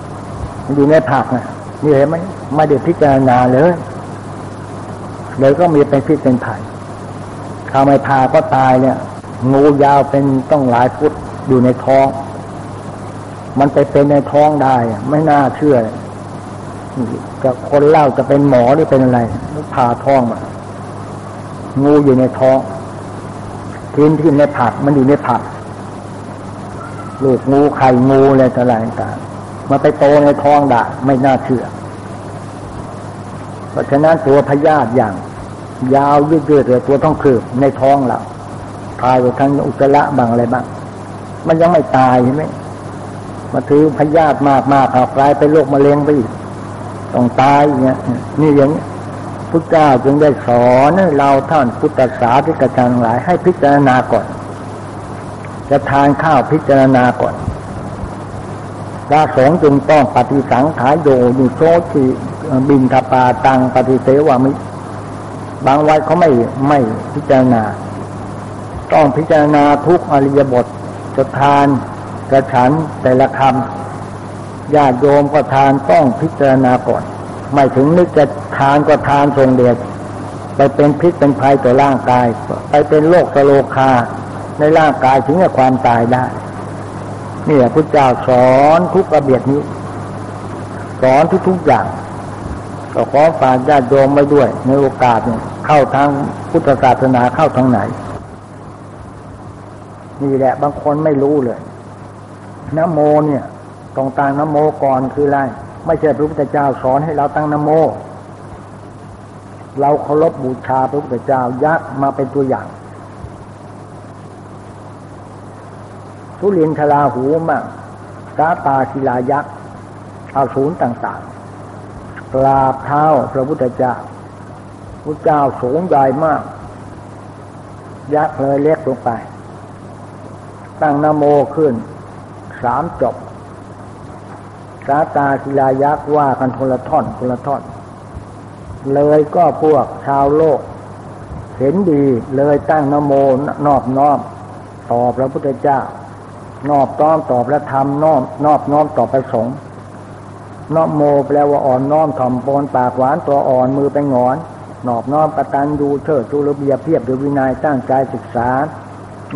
ๆมันอยู่ในผักนะนี่เห็นไหมไม่ได้พิจารณาเลยเลยก็มีเป็นพิษเป็นภัยถ้าไม่ผ่าก็ตายเนี่ย งูยาวเป็นต้องหลายฟุตอยู่ในท้อง มันไปเป็นในท้องได้ ไม่น่าเชื่อจะคนเล่าจะเป็นหมอหรือเป็นอะไรผ่าท้องมางูอยู่ในท้อง กินที่ในผักมันอยู่ในผักลูกงูไข่งูอะไรต่างๆมาไปโตในท้องด่าไม่น่าเชื่อ เพราะฉะนั้นตัวพยาธิอย่าง ยาวยืดๆเลยตัวต้องคือในท้องเราทายไปทั้งอุจจาระบางอะไรบ้าง มันยังไม่ตายใช่ไหมมาถือพยาธิมากมากกลายเป็นโรคมะเร็งไปอีกต้องตายอย่างเงี้ยนี่อย่างนี้ พุทธเจ้าจึงได้สอนเราท่านพุทธศาสนิกชนหลายให้พิจารณาก่อน จะทานข้าวพิจารณาก่อนพระสงฆ์จึงต้องปฏิสังขายโยนิโชติบินทปาตังปฏิเสวามิ บางวัดเขาไม่ไม่พิจารณา ต้องพิจารณาทุกอริยบทจะทานกระฉันแต่ละคำญาติโยมก็ทานต้องพิจารณาก่อน ไม่ถึงนึกจะ ทานก็ทานทรงเดชไปเป็นพิษเป็นภัยต่อร่างกาย ไปเป็นโรคสโลคาในร่างกายถึงกับความตายได้นี่แหละพระเจ้าสอนทุกระเบียดนี้ สอนทุกๆอย่างก็ขอฝากญาติโยมไว้ด้วย ในโอกาสเนี่ยเข้าทางพุทธศาสนาเข้าทางไหน นี่แหละบางคนไม่รู้เลยนโมเนี่ยตรงตางนโมก่อนคืออะไรไม่ใช่พระพุทธเจ้าสอนให้เราตั้งนโม เราเคารพบูชาพระพุทธเจ้ายักษ์มาเป็นตัวอย่าง ทุเรียนทลาหูมากกาตาศิลายักษ์อาสูรต่างๆกราบเท้าพระพุทธเจ้าพระเจ้าสูงใหญ่มาก ยักษ์เลยเล็กลงไป ตั้งนโมขึ้นสามจบสาตาศิลายักษ์ว่ากันคนละท่อนคนละท่อน เลยก็พวกชาวโลก เห็นดีเลยตั้งนโมนอบน้อมต่อพระพุทธเจ้า นอบน้อมต่อพระธรรมนอบนอบน้อมต่อพระสงฆ์นอบโมแปลว่าอ่อนน้อมถ่อมปนปากหวานตัวอ่อนมือไปงอนนอบน้อมประตันยูเชิดจุลเบียเพียบด้วยวินัยตั้งใจศึกษา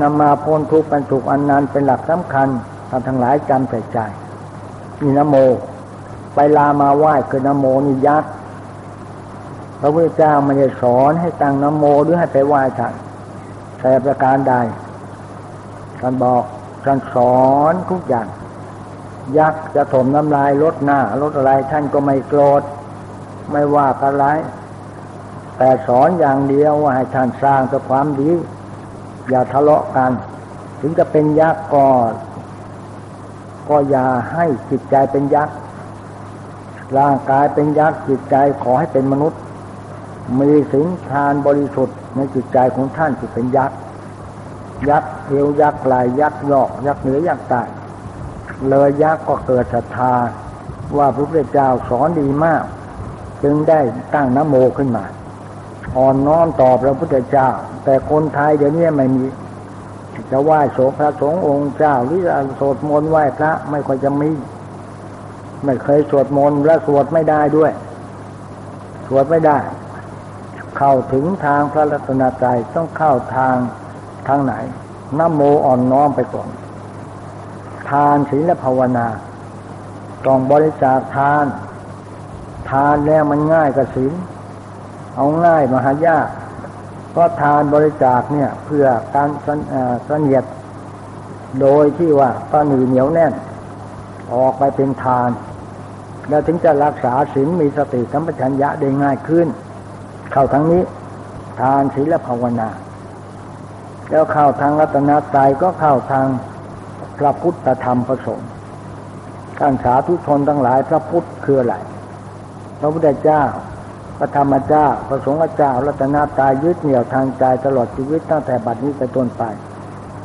นำมาพ้นทุกข์เป็นถูกอันนันเป็นหลักสำคัญท่านทั้งหลายจำใส่ใจนี่นโม ไปลามาไหว้คือนโมนิยัต พระพุทธเจ้าไม่ได้สอนให้ตั้งนโมหรือให้ไปไหว้ท่านแต่ประการใดท่านบอกท่านสอนทุกอย่าง ยักษ์จะถมน้ำลายลดหน้าลดอะไรท่านก็ไม่โกรธไม่ว่าอะไรแต่สอนอย่างเดียวว่าให้ท่านสร้างแต่ความดี อย่าทะเลาะกัน ถึงจะเป็นยักษ์ก็ก็อย่าให้จิตใจเป็นยักษ์ร่างกายเป็นยักษ์จิตใจขอให้เป็นมนุษย์ มีสิงทานบริสุทธิ์ในจิตใจของท่านที่เป็นยักษ์ยักษ์เอวยักษ์ลายยักษ์ยอก ยักษ์เหนือยักษ์ใต้เลยยักษ์ก็เกิดศรัทธาว่าพระพุทธเจ้าสอนดีมาก จึงได้ตั้งนโมขึ้นมาอ่อนน้อมต่อพระพุทธเจ้า แต่คนไทยเดี๋ยวนี้ไม่มี จะไหว้โสพระสงฆ์องค์เจ้า หรือสวดมนต์ไหว้พระไม่ค่อยจะมีไม่เคยสวดมนต์และสวดไม่ได้ด้วย สวดไม่ได้ เข้าถึงทางพระรัตนตรัยต้องเข้าทางทางไหนนโมอ่อนน้อมไปก่อน ทานศีลภาวนาต้องบริจาคทาน ทานแล้วมันง่ายกับศีลเอาง่ายมหายากเพราะทานบริจาคเนี่ย เพื่อการเสนียดโดยที่ว่าป้าหนีเหนียวแน่น ออกไปเป็นทาน แล้วถึงจะรักษาศีลมีสติสัมปชัญญะได้ง่ายขึ้น เข้าทางนี้ ทานศีลภาวนา แล้วเข้าทางรัตนตรัยก็เข้าทางพระพุทธธรรมพระสงฆ์ท่านสาธุชนทั้งหลายพระพุทธคืออะไรพระพุทธเจ้า พระธรรมเจ้า พระสงฆ์เจ้า รัตนาตายยึดเหนี่ยวทางใจตลอดชีวิตตั้งแต่บัดนี้ไปต้นไป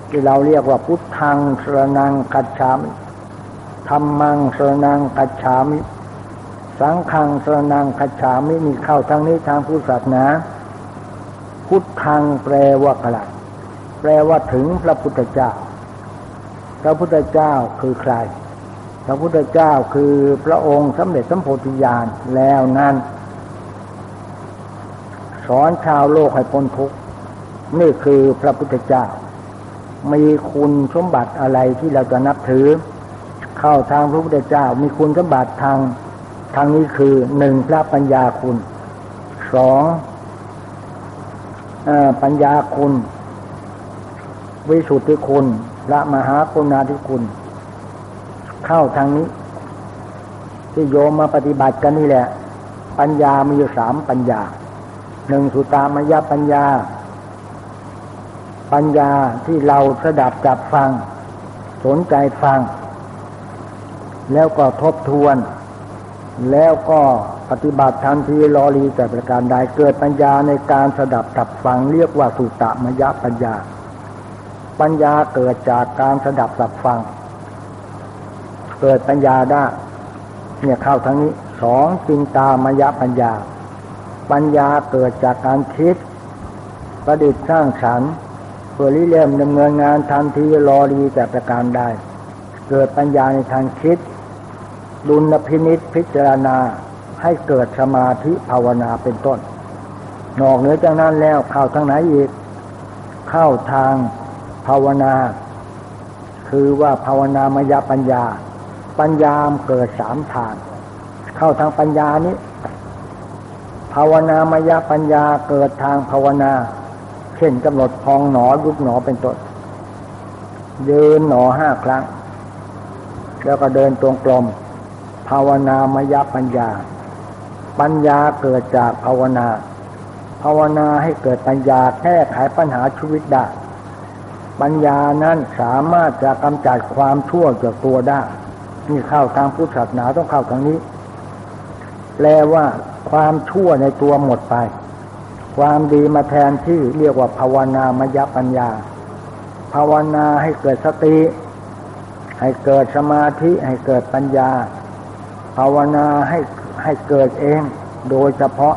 ที่เราเรียกว่าพุทธังสรนังกัจฉามิธรรมังสรนังกัจฉามิ สังฆังสรนังกัจามิมีเข้าทางนี้ทางพุทธศาสนา พุทธังแปลว่าอะไรแปลว่าถึงพระพุทธเจ้า พระพุทธเจ้าคือใคร พระพุทธเจ้าคือพระองค์สำเร็จสัมโพธิญาณแล้วนั้นสอนชาวโลกให้พ้นทุกข์นี่คือพระพุทธเจ้า มีคุณสมบัติอะไรที่เราจะนับถือ เข้าทางพระพุทธเจ้า มีคุณสมบัติทาง ทางนี้คือหนึ่งพระปัญญาคุณสองปัญญาคุณ วิสุทธิคุณ พระมหาคุณาธิคุณ เข้าทางนี้ ที่โยมมาปฏิบัติกันนี่แหละ ปัญญามีอยู่สามปัญญาหนึ่งสุตามยปัญญา ปัญญาที่เราสดับจับฟัง สนใจฟัง แล้วก็ทบทวน แล้วก็ปฏิบัติทันทีรอรีแต่ประการใดเกิดปัญญาในการสดับจับฟังเรียกว่าสุตมยปัญญา ปัญญาเกิดจากการสดับจับฟัง เกิดปัญญาได้ เนี่ยเข้าทั้งนี้สองจินตามยปัญญา ปัญญาเกิดจากการคิด ประดิษฐ์สร้างสรรค์เพื่อริเริ่มดำเนินงานทันทีรอดีแต่ประการได้เกิดปัญญาในทางคิด ดุลพินิษพิจารณาให้เกิดสมาธิภาวนาเป็นต้น นอกเหนือจากนั้นแล้วเข้าทางไหนอีก เข้าทางภาวนา คือว่าภาวนามยปัญญา ปัญญามเกิดสามทาง เข้าทางปัญญานี้ภาวนามยปัญญาเกิดทางภาวนา เช่นกำหนดพองหนอยุบหนอเป็นต้นยืนหนอห้าครั้ง แล้วก็เดินตรงกลม ภาวนามยปัญญา ปัญญาเกิดจากภาวนา ภาวนาให้เกิดปัญญาแก้ไขปัญหาชีวิตได้ ปัญญานั้นสามารถจะกำจัดความชั่วจากตัวได้นี่เข้าทางพุทธศาสนาต้องเข้าทางนี้ แปลว่าความชั่วในตัวหมดไป ความดีมาแทนที่เรียกว่าภาวนามยปัญญา ภาวนาให้เกิดสติ ให้เกิดสมาธิให้เกิดปัญญา ภาวนาให้ให้เกิดเอง โดยเฉพาะ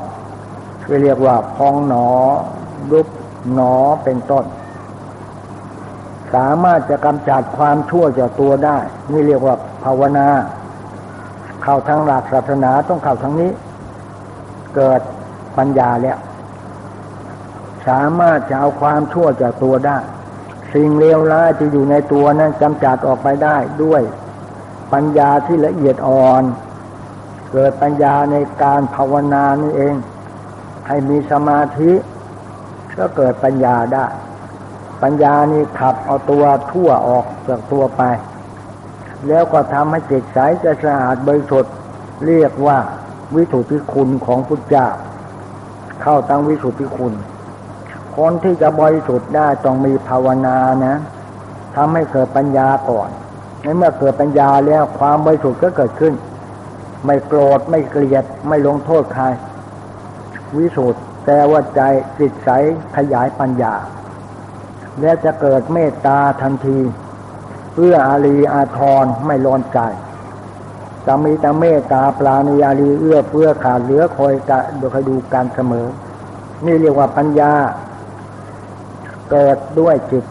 เรียกว่าพองหนอรุบหนอเป็นต้น สามารถจะกำจัดความชั่วจากตัวได้ นี่เรียกว่าภาวนา เข้าทางหลักศาสนาต้องเข้าทางนี้ เกิดปัญญาแล้ว สามารถจะเอาความชั่วจากตัวได้ สิ่งเลวร้ายที่อยู่ในตัวนั้นกำจัดออกไปได้ด้วยปัญญาที่ละเอียดอ่อน เกิดปัญญาในการภาวนานี่เอง ให้มีสมาธิก็เกิดปัญญาได้ ปัญญานี่ขับเอาตัวทั่วออกจากตัวไป แล้วก็ทำให้จิตใสจะสะอาดบริสุทธิ์เรียกว่าวิสุทธิคุณของพุทธเจ้า เข้าตั้งวิสุทธิคุณ คนที่จะบริสุทธิ์ได้ต้องมีภาวนานะทำให้เกิดปัญญาก่อนในเมื่อเกิดปัญญาแล้วความบริสุทธิ์ก็เกิดขึ้น ไม่โกรธไม่เกลียดไม่ลงโทษใคร วิสุทธ์แต่ว่าใจจิตใสขยายปัญญา และจะเกิดเมตตาทันที เพื่ออารีอาทรไม่ร้อนใจจะมีแต่เมตตาปราณียาลีเอื้อเฟื้อขาดเหลือคอยกะโดยคดูการเสมอ นี่เรียกว่าปัญญา เกิดด้วยจิต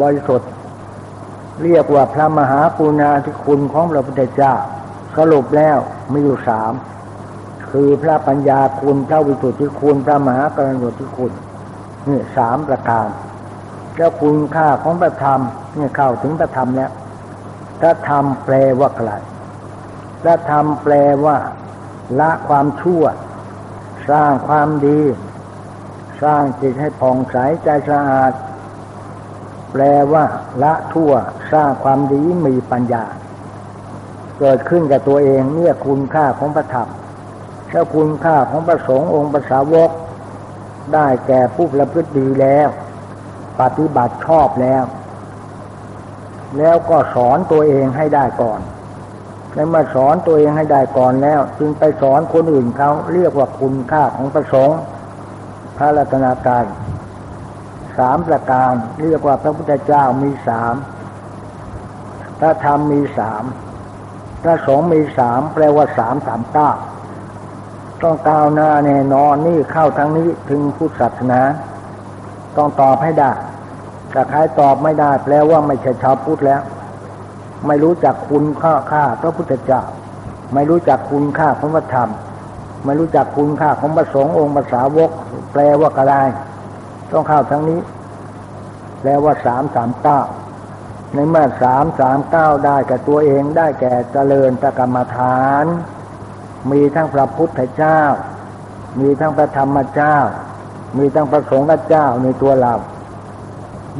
บริสุทธิ์เรียกว่าพระมหาปุณาธิคุณของพระพุทธเจ้า สรุปแล้วมีอยู่สามคือพระปัญญาคุณพระวิสุทธิคุณพระมหากรุณาธิคุณนี่สามประการแล้วคุณค่าของพระธรรมนี่เข้าถึงพระธรรมแล้วพระธรรมแปลว่าอะไรและธรรมแปลว่า ละความชั่ว สร้างความดี สร้างจิตให้ผ่องใสใจสะอาด แปลว่า ละทั่ว สร้างความดีมีปัญญา เกิดขึ้นกับตัวเองเนี่ยคุณค่าของพระธรรมถ้าคุณค่าของพระสงฆ์องค์พระสาวก ได้แก่ผู้ประพฤติดีแล้ว ปฏิบัติชอบแล้ว แล้วก็สอนตัวเองให้ได้ก่อนแล้วมาสอนตัวเองให้ได้ก่อนแล้ว จึงไปสอนคนอื่นเขาเรียกว่าคุณค่าของประสงค์พระรัตนการสามประการเรียกว่าพระพุทธเจ้ามีสามพระธรรมมีสาม พระสงฆ์มีสามแปลว่าสามสามเก้าต้องก้าวหน้าแน่นอนนี่เข้าทั้งนี้ถึงพุทธศาสนา ต้องตอบให้ได้แต่ใครตอบไม่ได้แปลว่าไม่ใช่ชาวพุทธแล้ว ไม่รู้จักคุณค่าค่าพระพุทธเจ้า ไม่รู้จักคุณค่าของพระธรรม ไม่รู้จักคุณค่าของพระสงฆ์องค์ภาษาวก แปลว่ากระไรต้องเข้าทั้งนี้ แปลว่าสามสามเก้า ในเมื่อสามสามเก้าได้กับตัวเองได้แก่เจริญตกรรมฐาน มีทั้งพระพุทธเจ้า มีทั้งพระธรรมเจ้า มีทั้งพระสงฆ์เจ้าในตัวเรา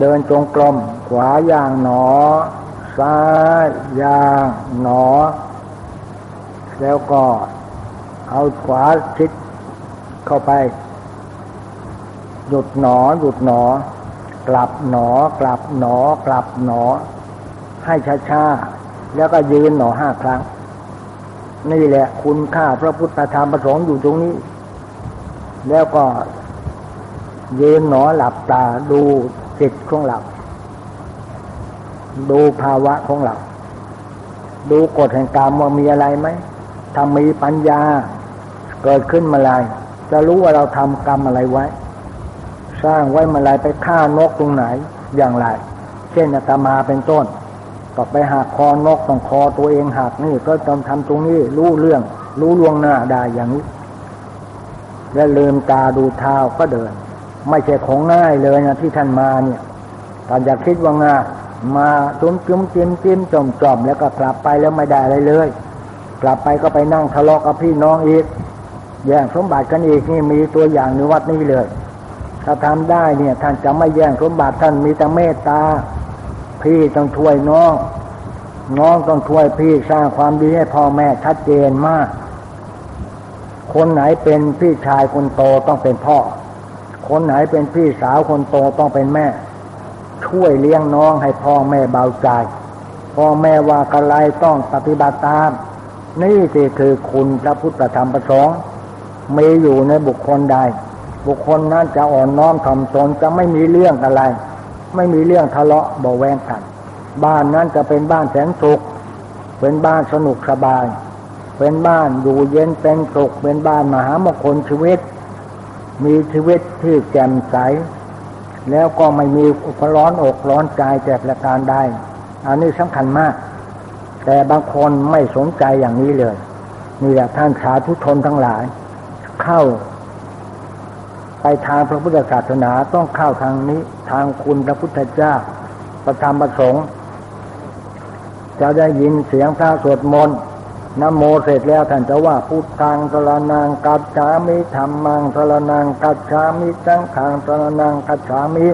เดินจงกรมขวาอย่างหนอ ซ้ายอย่างหนอ แล้วก็เอาขวาชิดเข้าไป หยุดหนอหยุดหนอ กลับหนอกลับหนอกลับหนอ ให้ช้าๆแล้วก็ยืนหนอห้าครั้ง นี่แหละคุณค่าพระพุทธธรรมประสงค์อยู่ตรงนี้ แล้วก็ยืนหนอหลับตาดูจิตของเราดูภาวะของเราดูกฎแห่งกรรมว่ามีอะไรไหมถ้ามีปัญญาเกิดขึ้นมาลายจะรู้ว่าเราทำกรรมอะไรไว้ สร้างไว้มาลายไปฆ่านกตรงไหนอย่างไร เช่นอาตมาเป็นต้นก็ไปหักคอนกต้องคอตัวเองหักนี่ก็ต้องทำตรงนี้รู้เรื่อง รู้ลวงหน้าได้อย่างนี้ และลืมตาดูเท้าก็เดิน ไม่ใช่ของง่ายเลยนะที่ท่านมาเนี่ยตอนอยากคิดว่าง่ายมาจุ้มจุ้มจิ้มจิ้มจมจอมแล้วก็กลับไปแล้วไม่ได้อะไรเลย กลับไปก็ไปนั่งทะเลาะกับพี่น้องอีกแย่งสมบัติกันอีกนี่มีตัวอย่างในวัดนี้เลย ถ้าทำได้เนี่ย ท่านจะไม่แย่งสมบัติท่านมีแต่เมตตา พี่ต้องช่วยน้อง น้องต้องช่วยพี่สร้างความดีให้พ่อแม่ชัดเจนมาก คนไหนเป็นพี่ชายคนโตต้องเป็นพ่อ คนไหนเป็นพี่สาวคนโตต้องเป็นแม่ ช่วยเลี้ยงน้องให้พ่อแม่เบาใจ พ่อแม่ว่ากระไรต้องปฏิบัติตาม นี่สิคือคุณพระพุทธธรรมประสงค์มีอยู่ในบุคคลใด บุคคลนั้นจะอ่อนน้อมถ่อมตนจะไม่มีเรื่องอะไร ไม่มีเรื่องทะเลาะเบาแวงกัน บ้านนั้นจะเป็นบ้านแสนสุข เป็นบ้านสนุกสบาย เป็นบ้านอยู่เย็นเป็นสุข เป็นบ้านมหามงคลชีวิต มีชีวิตที่แจ่มใส แล้วก็ไม่มีอุปร้อนอกร้อนใจแต่ประการใดอันนี้สำคัญมาก แต่บางคนไม่สนใจอย่างนี้เลยนี่แหละท่านสาธุชนทั้งหลาย เข้า ไปทางพระพุทธศาสนาต้องเข้าทางนี้ ทางคุณพระพุทธเจ้า ประธรรมประสงค์จะได้ยินเสียงพระสวดมนต์นโมเสร็จแล้วท่านจะว่าพุทธังสรนังกัจฉามิธรรมังสรนังกัจฉามิสังขังสรนังกัจฉามิ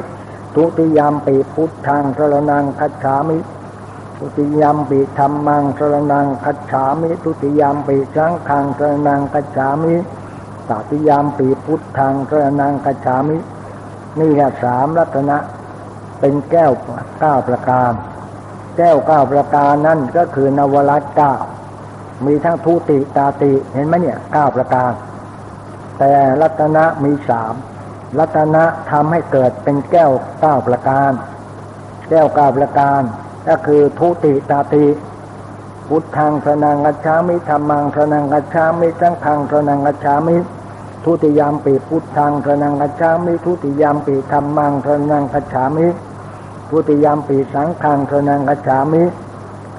ทุติยามปีพุทธังสรนังกัจฉามิ ทุติยามปีธรรมังสรนังกัจฉามิ ทุติยามปีสังขังสรนังกัจฉามิ ตติยามปีพุทธังกระนังกัจามิ นี่แหละสามรัตนะ เป็นแก้วเก้าประการ แก้วเก้าประการนั่นก็คือนวรัตเก้ามีทั้งทุติตาติเห็นไหมเนี่ยเก้าประการ แต่รัตนะมีสามรัตนะทำให้เกิดเป็นแก้วเก้าประการ แก้วเก้าประการ ก็คือทุติตาติพุทธังสนังกัจฉามิธรรมังสนังกัจฉามิสังฆังสนังกัจฉามิ ทุติยามปีพุทธังสนังกัจฉามิทุติยามปีธรรมังสนังกัจฉามิทุติยามปีสังฆังสนังกัจฉามิ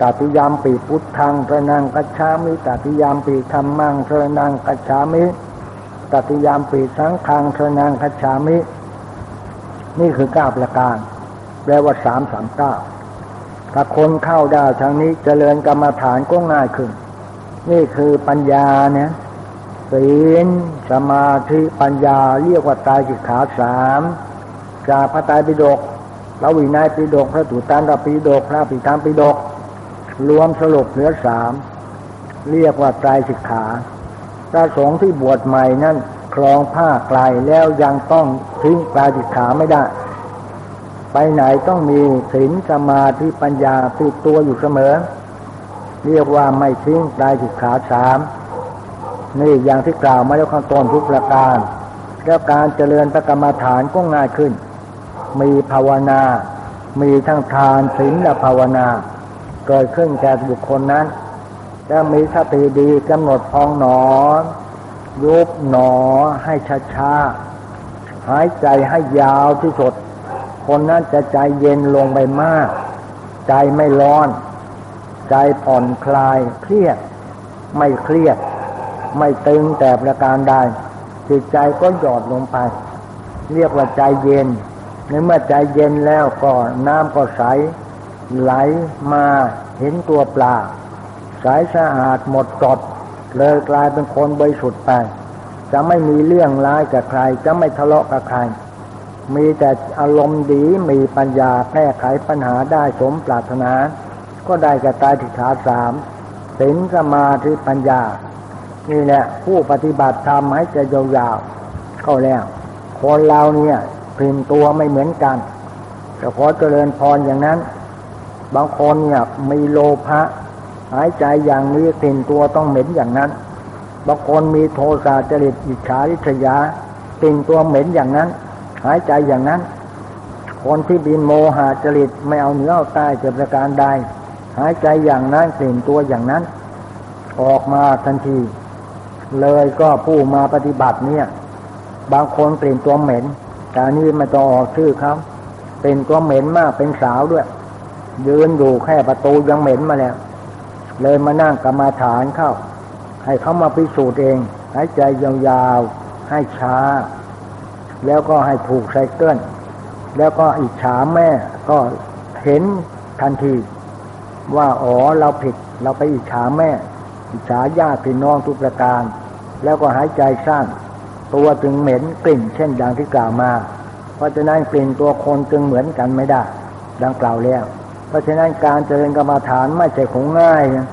ตติยามปีพุทธังสนังกัจฉามิตติยามปีธรรมังสนังกัจฉามิตติยามปีสังฆังสนังกัจฉามิ นี่คือเก้าประการแปลว่าสามสามเก้าถ้าคนเข้าได้ทางนี้เจริญกรรมฐานก็ง่ายขึ้น นี่คือปัญญาเนี่ย ศีลสมาธิปัญญาเรียกว่าตายจิตขาสามจากพระตายปิฎกพระวินัยปิฎกพระตุตันตปิฎกพระปิธามปิฎกรวมสรุปเหลือสามเรียกว่าตายสิกขาพระสงฆ์ที่บวชใหม่นั้นครองผ้าไกลแล้วยังต้องทิ้งตายสิกขาไม่ได้ ไปไหนต้องมีศีลสมาธิปัญญาติดตัวอยู่เสมอ เรียกว่าไม่ทิ้งใจสิกขาสาม นี่อย่างที่กล่าวมาแล้วข้างต้นทุกประการ แล้วการเจริญพระกรรมฐานก็ง่ายขึ้น มีภาวนา มีทั้งทานศีลและภาวนา เกิดขึ้นแก่บุคคลนั้นจะมีสติดีกำหนดพองหนอ ยุบหนอให้ช้าๆ หายใจให้ยาวที่สุด คนนั้นจะใจเย็นลงไปมาก ใจไม่ร้อน ใจผ่อนคลายเครียดไม่เครียด ไม่ตึงแต่ประการใดจิตใจก็หยอดลงไป เรียกว่าใจเย็นในเมื่อใจเย็นแล้วก็น้ำก็ใส ไหลมาเห็นตัวปลาใสสะอาดหมดจดเลยกลายเป็นคนบริสุทธิ์ไป จะไม่มีเรื่องร้ายกับใคร จะไม่ทะเลาะกับใคร มีแต่อารมณ์ดีมีปัญญาแก้ไขปัญหาได้สมปรารถนา ก็ได้กับตายถิขาสามศีลสมาธิปัญญา นี่แหละ ผู้ปฏิบัติธรรมให้จะยาวๆเข้าแล้ว คนเราเนี่ยพิมตัวไม่เหมือนกันแต่ขอเจริญพรอย่างนั้น บางคนเนี่ยมีโลภะหายใจอย่างนี้กลิ่นตัวต้องเหม็นอย่างนั้น บางคนมีโทสะจริตอิจฉาริษยากลิ่นตัวเหม็นอย่างนั้น หายใจอย่างนั้น คนที่บินโมหะจริตไม่เอาเนื้อเอาใต้จะประการใดหายใจอย่างนั้นกลิ่นตัวอย่างนั้น ออกมาทันที เลยก็ผู้มาปฏิบัติเนี่ย บางคนกลิ่ยนตัวเหม็นแต่นี่ไม่ต้องออกชื่อเขาเป็นตัวเหม็นมากเป็นสาวด้วย ยืนอยู่แค่ประตูยังเหม็นมาแล้ว เลยมานั่งกรรมาฐานเข้า ให้เขามาพิสูจน์เองหายใจยาวๆให้ช้า แล้วก็ให้ผูกไซเคิลแล้วก็อิจฉาแม่ก็เห็นทันที ว่าอ๋อเราผิดเราไปอิจฉาแม่ อิจฉาญาติพี่น้องทุกประการ แล้วก็หายใจสั้นตัวจึงเหม็นกลิ่น เช่นอย่างที่กล่าวมา เพราะฉะนั้นกลิ่นตัวคนจึงเหมือนกันไม่ได้ ดังกล่าวแล้ว เพราะฉะนั้นการเจริญกรรมฐานไม่ใช่ของง่ายนะ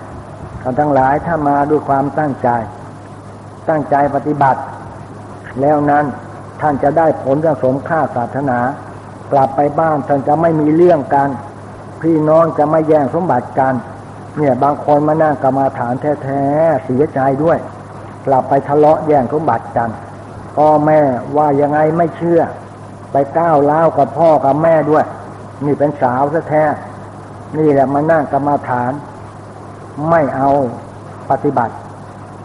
ท่านทั้งหลายถ้ามาด้วยความตั้งใจ ตั้งใจปฏิบัติ แล้วนั้นท่านจะได้ผลจะสมค่าศาสนา กลับไปบ้านท่านจะไม่มีเรื่องกัน พี่น้องจะไม่แย่งสมบัติกัน เนี่ยบางคนมานั่งกรรมาฐานแท้ๆเสียใจด้วย กลับไปทะเลาะแย่งสมบัติกันพ่อแม่ว่ายังไงไม่เชื่อ ไปก้าวเล้ากับพ่อกับแม่ด้วย นี่เป็นสาวแท้ นี่แหละมานั่งกรรมาฐาน ไม่เอาปฏิบัติ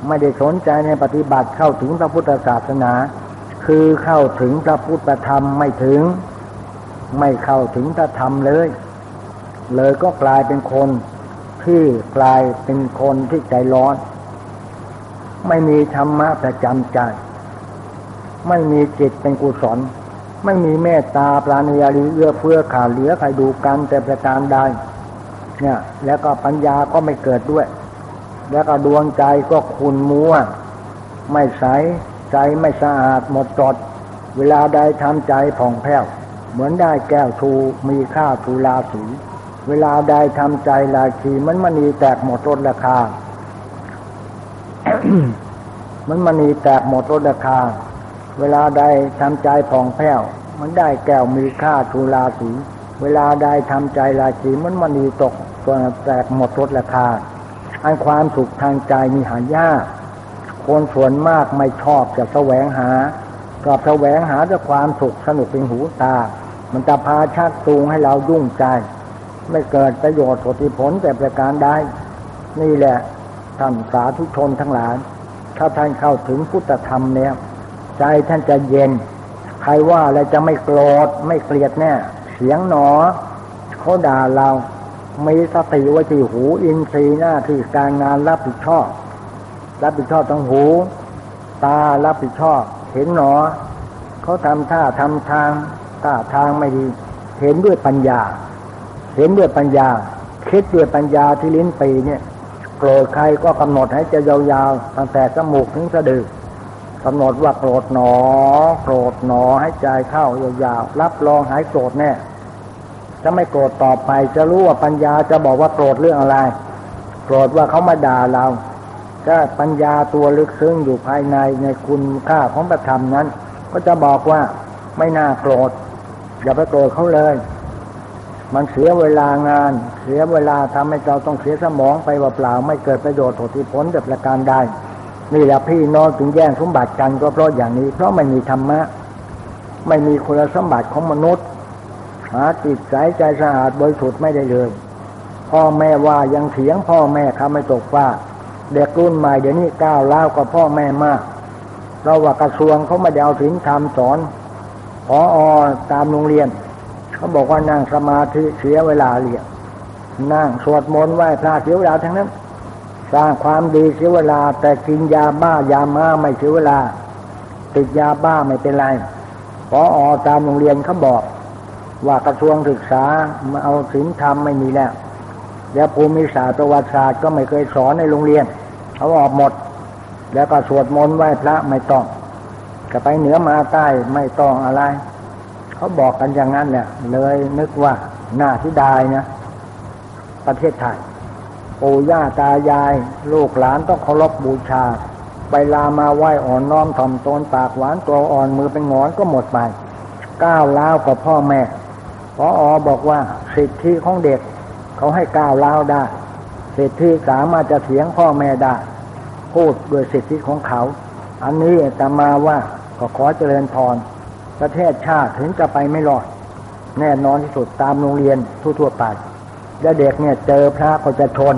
ไม่ได้สนใจในปฏิบัติเข้าถึงพระพุทธศาสนา คือเข้าถึงพระพุทธธรรมไม่ถึง ไม่เข้าถึงพระธรรมเลย เลยก็กลายเป็นคนที่กลายเป็นคนที่ใจร้อน ไม่มีธรรมะประจำใจ ไม่มีจิตเป็นกุศล ไม่มีเมตตาปราณียารีเอื้อเฟื้อขาเหลือใครดูกันแต่ประการใดเนี่ย แล้วก็ปัญญาก็ไม่เกิดด้วย แล้วก็ดวงใจก็คุนมัว ไม่ใสใจไม่สะอาดหมดจด เวลาใดทำใจผ่องแผ้ว เหมือนได้แก้วทูมีค่าทูลาสี เวลาใดทำใจลาชีมันมณีแตกหมดลดราคา มันมณีแตกหมดลดราคา เวลาใดทำใจผ่องแผ้ว มันได้แก้วมีค่าทูลาสี เวลาใดทำใจลาชีมันมณีตกตัวแตกหมดลดราคา อันความสุขทางใจมีหายาก คนส่วนมากไม่ชอบจะแสวงหากับแสวงหาจะความสุขสนุกเป็นหูตา มันจะพาชักจูงให้เรายุ่งใจ ไม่เกิดประโยชน์ผลผลแต่ประการใดนี่แหละ ท่านสาธุชนทั้งหลาย ถ้าท่านเข้าถึงพุทธธรรมเนี่ย ใจท่านจะเย็น ใครว่าอะไรจะไม่โกรธไม่เกลียดแน่เสียงหนอเขาด่าเรามีสติไว้ที่หูอินทรีย์หน้าที่การงานรับผิดชอบ รับผิดชอบทั้งหู ตารับผิดชอบ เห็นหนอเขาทำท่าทำทางท่าทางไม่ดี เห็นด้วยปัญญา เห็นด้วยปัญญา คิดด้วยปัญญาที่ลิ้นปีเนี่ย โกรธใครก็กำหนดให้จะยาวๆ ตั้งแต่จมูกถึงสะดือกำหนดว่าโกรธหนอ โกรธหนอให้ใจเข้ายาวๆ รับรองหายโกรธแน่จะไม่โกรธต่อไปจะรู้ว่าปัญญาจะบอกว่าโกรธเรื่องอะไร โกรธว่าเขามาด่าเราก็ปัญญาตัวลึกซึ้งอยู่ภายในในคุณค่าของประธรรมนั้น ก็จะบอกว่าไม่น่าโกรธอย่าไปโกรธเขาเลย มันเสียเวลางาน เสียเวลาทำให้เราต้องเสียสมองไปเปล่าไม่เกิดประโยชน์ผลผลแบบประการใดนี่แหละพี่น้องจึงแย่งสมบัติกันก็เพราะอย่างนี้ เพราะไม่มีธรรมะ ไม่มีคุณสมบัติของมนุษย์ หาจิตใจใจสะอาดบริสุทธิ์ไม่ได้เลย พ่อแม่ว่ายังเถียงพ่อแม่คำไม่ตกว่า เด็กรุ่นใหม่เดี๋ยวนี้ก้าวล้าวกว่าพ่อแม่มากเราว่ากระทรวงเขาไม่ได้เอาศีลธรรมสอนพออตามโรงเรียน เขาบอกว่านั่งสมาธิเสียเวลาเรียนนั่งสวดมนต์ไหว้พระเสียเวลาทั้งนั้น สร้างความดีเสียเวลา แต่กินยาบ้ายามาไม่เสียเวลา ติดยาบ้าไม่เป็นไรพออตามโรงเรียนเขาบอก ว่ากระทรวงศึกษามาเอาศีลธรรมไม่มีแล้วแล้วภูมิศาสตร์ประวัติศาสตร์ก็ไม่เคยสอนในโรงเรียนเขาออกหมด แล้วก็สวดมนต์ไหว้พระไม่ต้องจะไปเหนือมาใต้ไม่ต้องอะไร เขาบอกกันอย่างนั้นเนี่ย เลยนึกว่าหน้าที่ดายนะประเทศไทยปู่ย่าตายาย ลูกหลานต้องเคารพบูชา ไปลามาไหว้อ่อนน้อมถ่อมตนปากหวานตัวอ่อนมือเป็นงอนก็หมดไปก้าวล้าวกับพ่อแม่พออบอกว่าสิทธิของเด็ก เขาให้ก้าวล้าวได้สิทธิสามารถจะเสียงพ่อแม่ได้ พูดด้วยสิทธิของเขา อันนี้ต่มาว่าก็ขอเจริญพร ประเทศชาติถึงจะไปไม่รอด แน่นอนที่สุดตามโรงเรียนทั่วๆไปแล้วเด็กเนี่ยเจอพระก็จะชน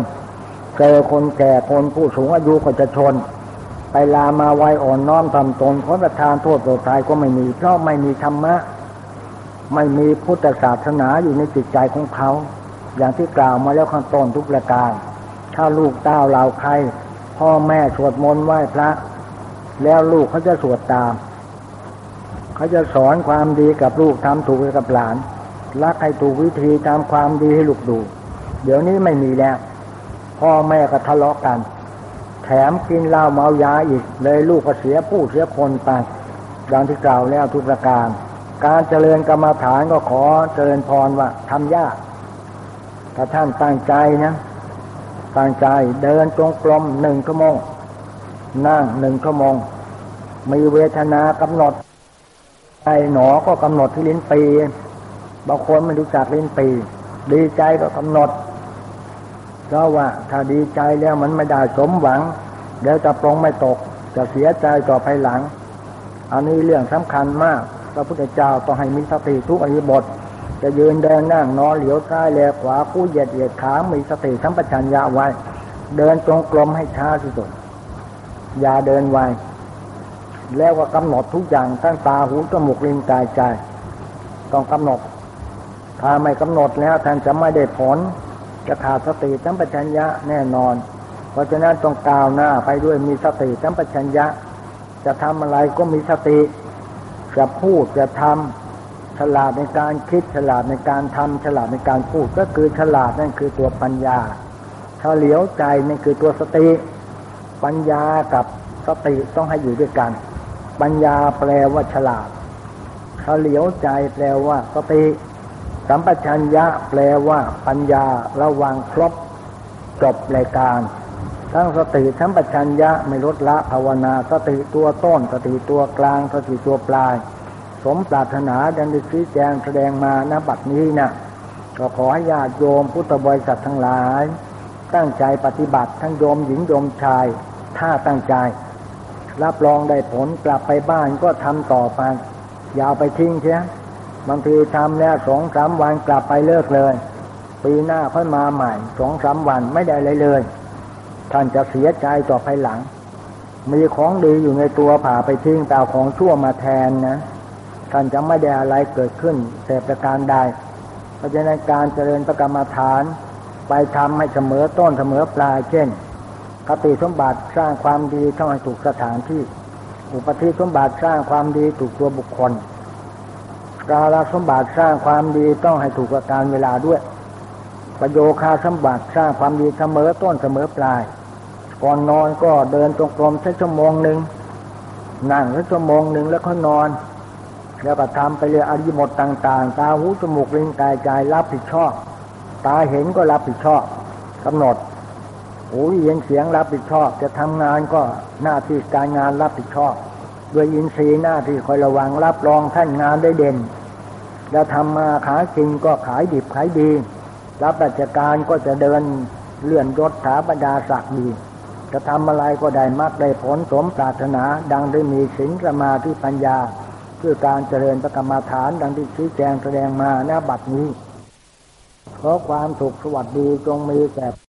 เจอคนแก่คนผู้สูงอายุก็จะชน ไปลามาไวอ่อนน้อมทำตนขอประทานโทษโปรดภัยก็ไม่มีเพราะไม่มีธรรมะ ไม่มีพุทธศาสนาอยู่ในจิตใจของเขา อย่างที่กล่าวมาแล้วข้างต้นทุกประการ ถ้าลูกเต้าเหล่าใคร พ่อแม่สวดมนต์ไหว้พระ แล้วลูกเขาจะสวดตาม เขาจะสอนความดีกับลูกทำถูกกับหลาน รักให้ถูกวิธีทำความดีให้ลูกดู เดี๋ยวนี้ไม่มีแล้ว พ่อแม่ก็ทะเลาะกัน แถมกินเหล้าเมายาอีก เลยลูกก็เสียผู้เสียคนไปดังที่กล่าวแล้วทุกประการ การเจริญกรรมฐานก็ขอเจริญพรว่าทำยากถ้าท่านตั้งใจนะตั้งใจเดินจงกรมหนึ่งชั่วโมงนั่งหนึ่งชั่วโมงมีเวทนากำหนด ใจหนอก็กำหนดที่ลิ้นปีบางคนไม่รู้จักลิ้นปี ดีใจก็กำหนดเพราะว่าถ้าดีใจแล้วมันไม่ได้สมหวัง เดี๋ยวจะปรงไม่ตก จะเสียใจต่อภายหลัง อันนี้เรื่องสำคัญมากพระพุทธเจ้าต้องให้มีสติทุกอริบท จะยืนเดินนั่งนอนเหลียวซ้ายแลขวาคู่เหยียดเหยียดขามีสติสัมปชัญญะไว้ เดินจงกรมให้ช้าที่สุด อย่าเดินไว แล้วก็กำหนดทุกอย่างทั้งตาหูจมูกลิ้นกายใจ ต้องกำหนด ถ้าไม่กำหนดแล้วท่านจะไม่ได้ผล จะขาดสติสัมปชัญญะแน่นอน เพราะฉะนั้นต้องกล่าวหน้าไปด้วยมีสติสัมปชัญญะ จะทำอะไรก็มีสติ จะพูดจะทำฉลาดในการคิดฉลาดในการทำฉลาดในการพูดก็คือฉลาดนั่นคือตัวปัญญาเฉลียวใจนั่นคือตัวสติ ปัญญากับสติต้องให้อยู่ด้วยกัน ปัญญาแปลว่าฉลาดเฉลียวใจแปลว่าสติ สัมปชัญญะแปลว่า ปัญญาระวังครบจบรายการ ทั้งสติสัมปชัญญะไม่ลดละภาวนา สติตัวต้น สติตัวกลาง สติตัวปลาย สมปรารถนาดังที่ชี้แจงแสดงมาณบัดนี้นะก็ขอให้ญาติโยมพุทธบริษัททั้งหลาย ตั้งใจปฏิบัติทั้งโยมหญิงโยมชาย ถ้าตั้งใจ รับรองได้ผลกลับไปบ้านก็ทำต่อไปอย่าไปทิ้งเชียบางทีทำแล้วสองสามวันกลับไปเลิกเลย ปีหน้าค่อยมาใหม่สองสามวันไม่ได้เลยเลย ท่านจะเสียใจต่อภายหลัง มีของดีอยู่ในตัวผ่าไปทิ้งแต่ของชั่วมาแทนนะท่านจะไม่ได้อะไรเกิดขึ้นเสพประการใดเพราะฉะนั้นการเจริญประกรรมฐาน ไปทำให้เสมอต้นเสมอปลายเช่น คติสมบัติสร้างความดีต้องให้ถูกสถานที่ อุปธิสมบัติสร้างความดีถูกตัวบุคคลกาลสมบัติสร้างความดีต้องให้ถูกกับการเวลาด้วย ประโยคาสมบัติสร้างความดีเสมอต้นเสมอปลาย ก่อนนอนก็เดินตรงกลมสักชั่วโมงหนึ่งนั่งสักชั่วโมงหนึ่งแล้วก็นอน แล้วก็ทำไปเรื่อยอริมดต่าง ๆ ตาหูจมูกลิ้นกายใจรับผิดชอบ ตาเห็นก็รับผิดชอบกำหนด หูเย็นเสียงรับผิดชอบ จะทำงานก็หน้าที่การงานรับผิดชอบด้วยอินทรีย์หน้าที่คอยระวังรับรองท่านงานได้เด่นจะทำมาขายกินก็ขายดิบขายดี รับราชการก็จะเดินเลื่อนยศถาบรรดาศักดิ์ดีจะทำอะไรก็ได้มากได้ผลสมปรารถนา ดังได้มีสิงสมาธิปัญญาคือการเจริญประกรรมฐานดังที่ชี้แจงแสดงมาณบัดนี้ ขอความสุขสวัสดีจงมีแก่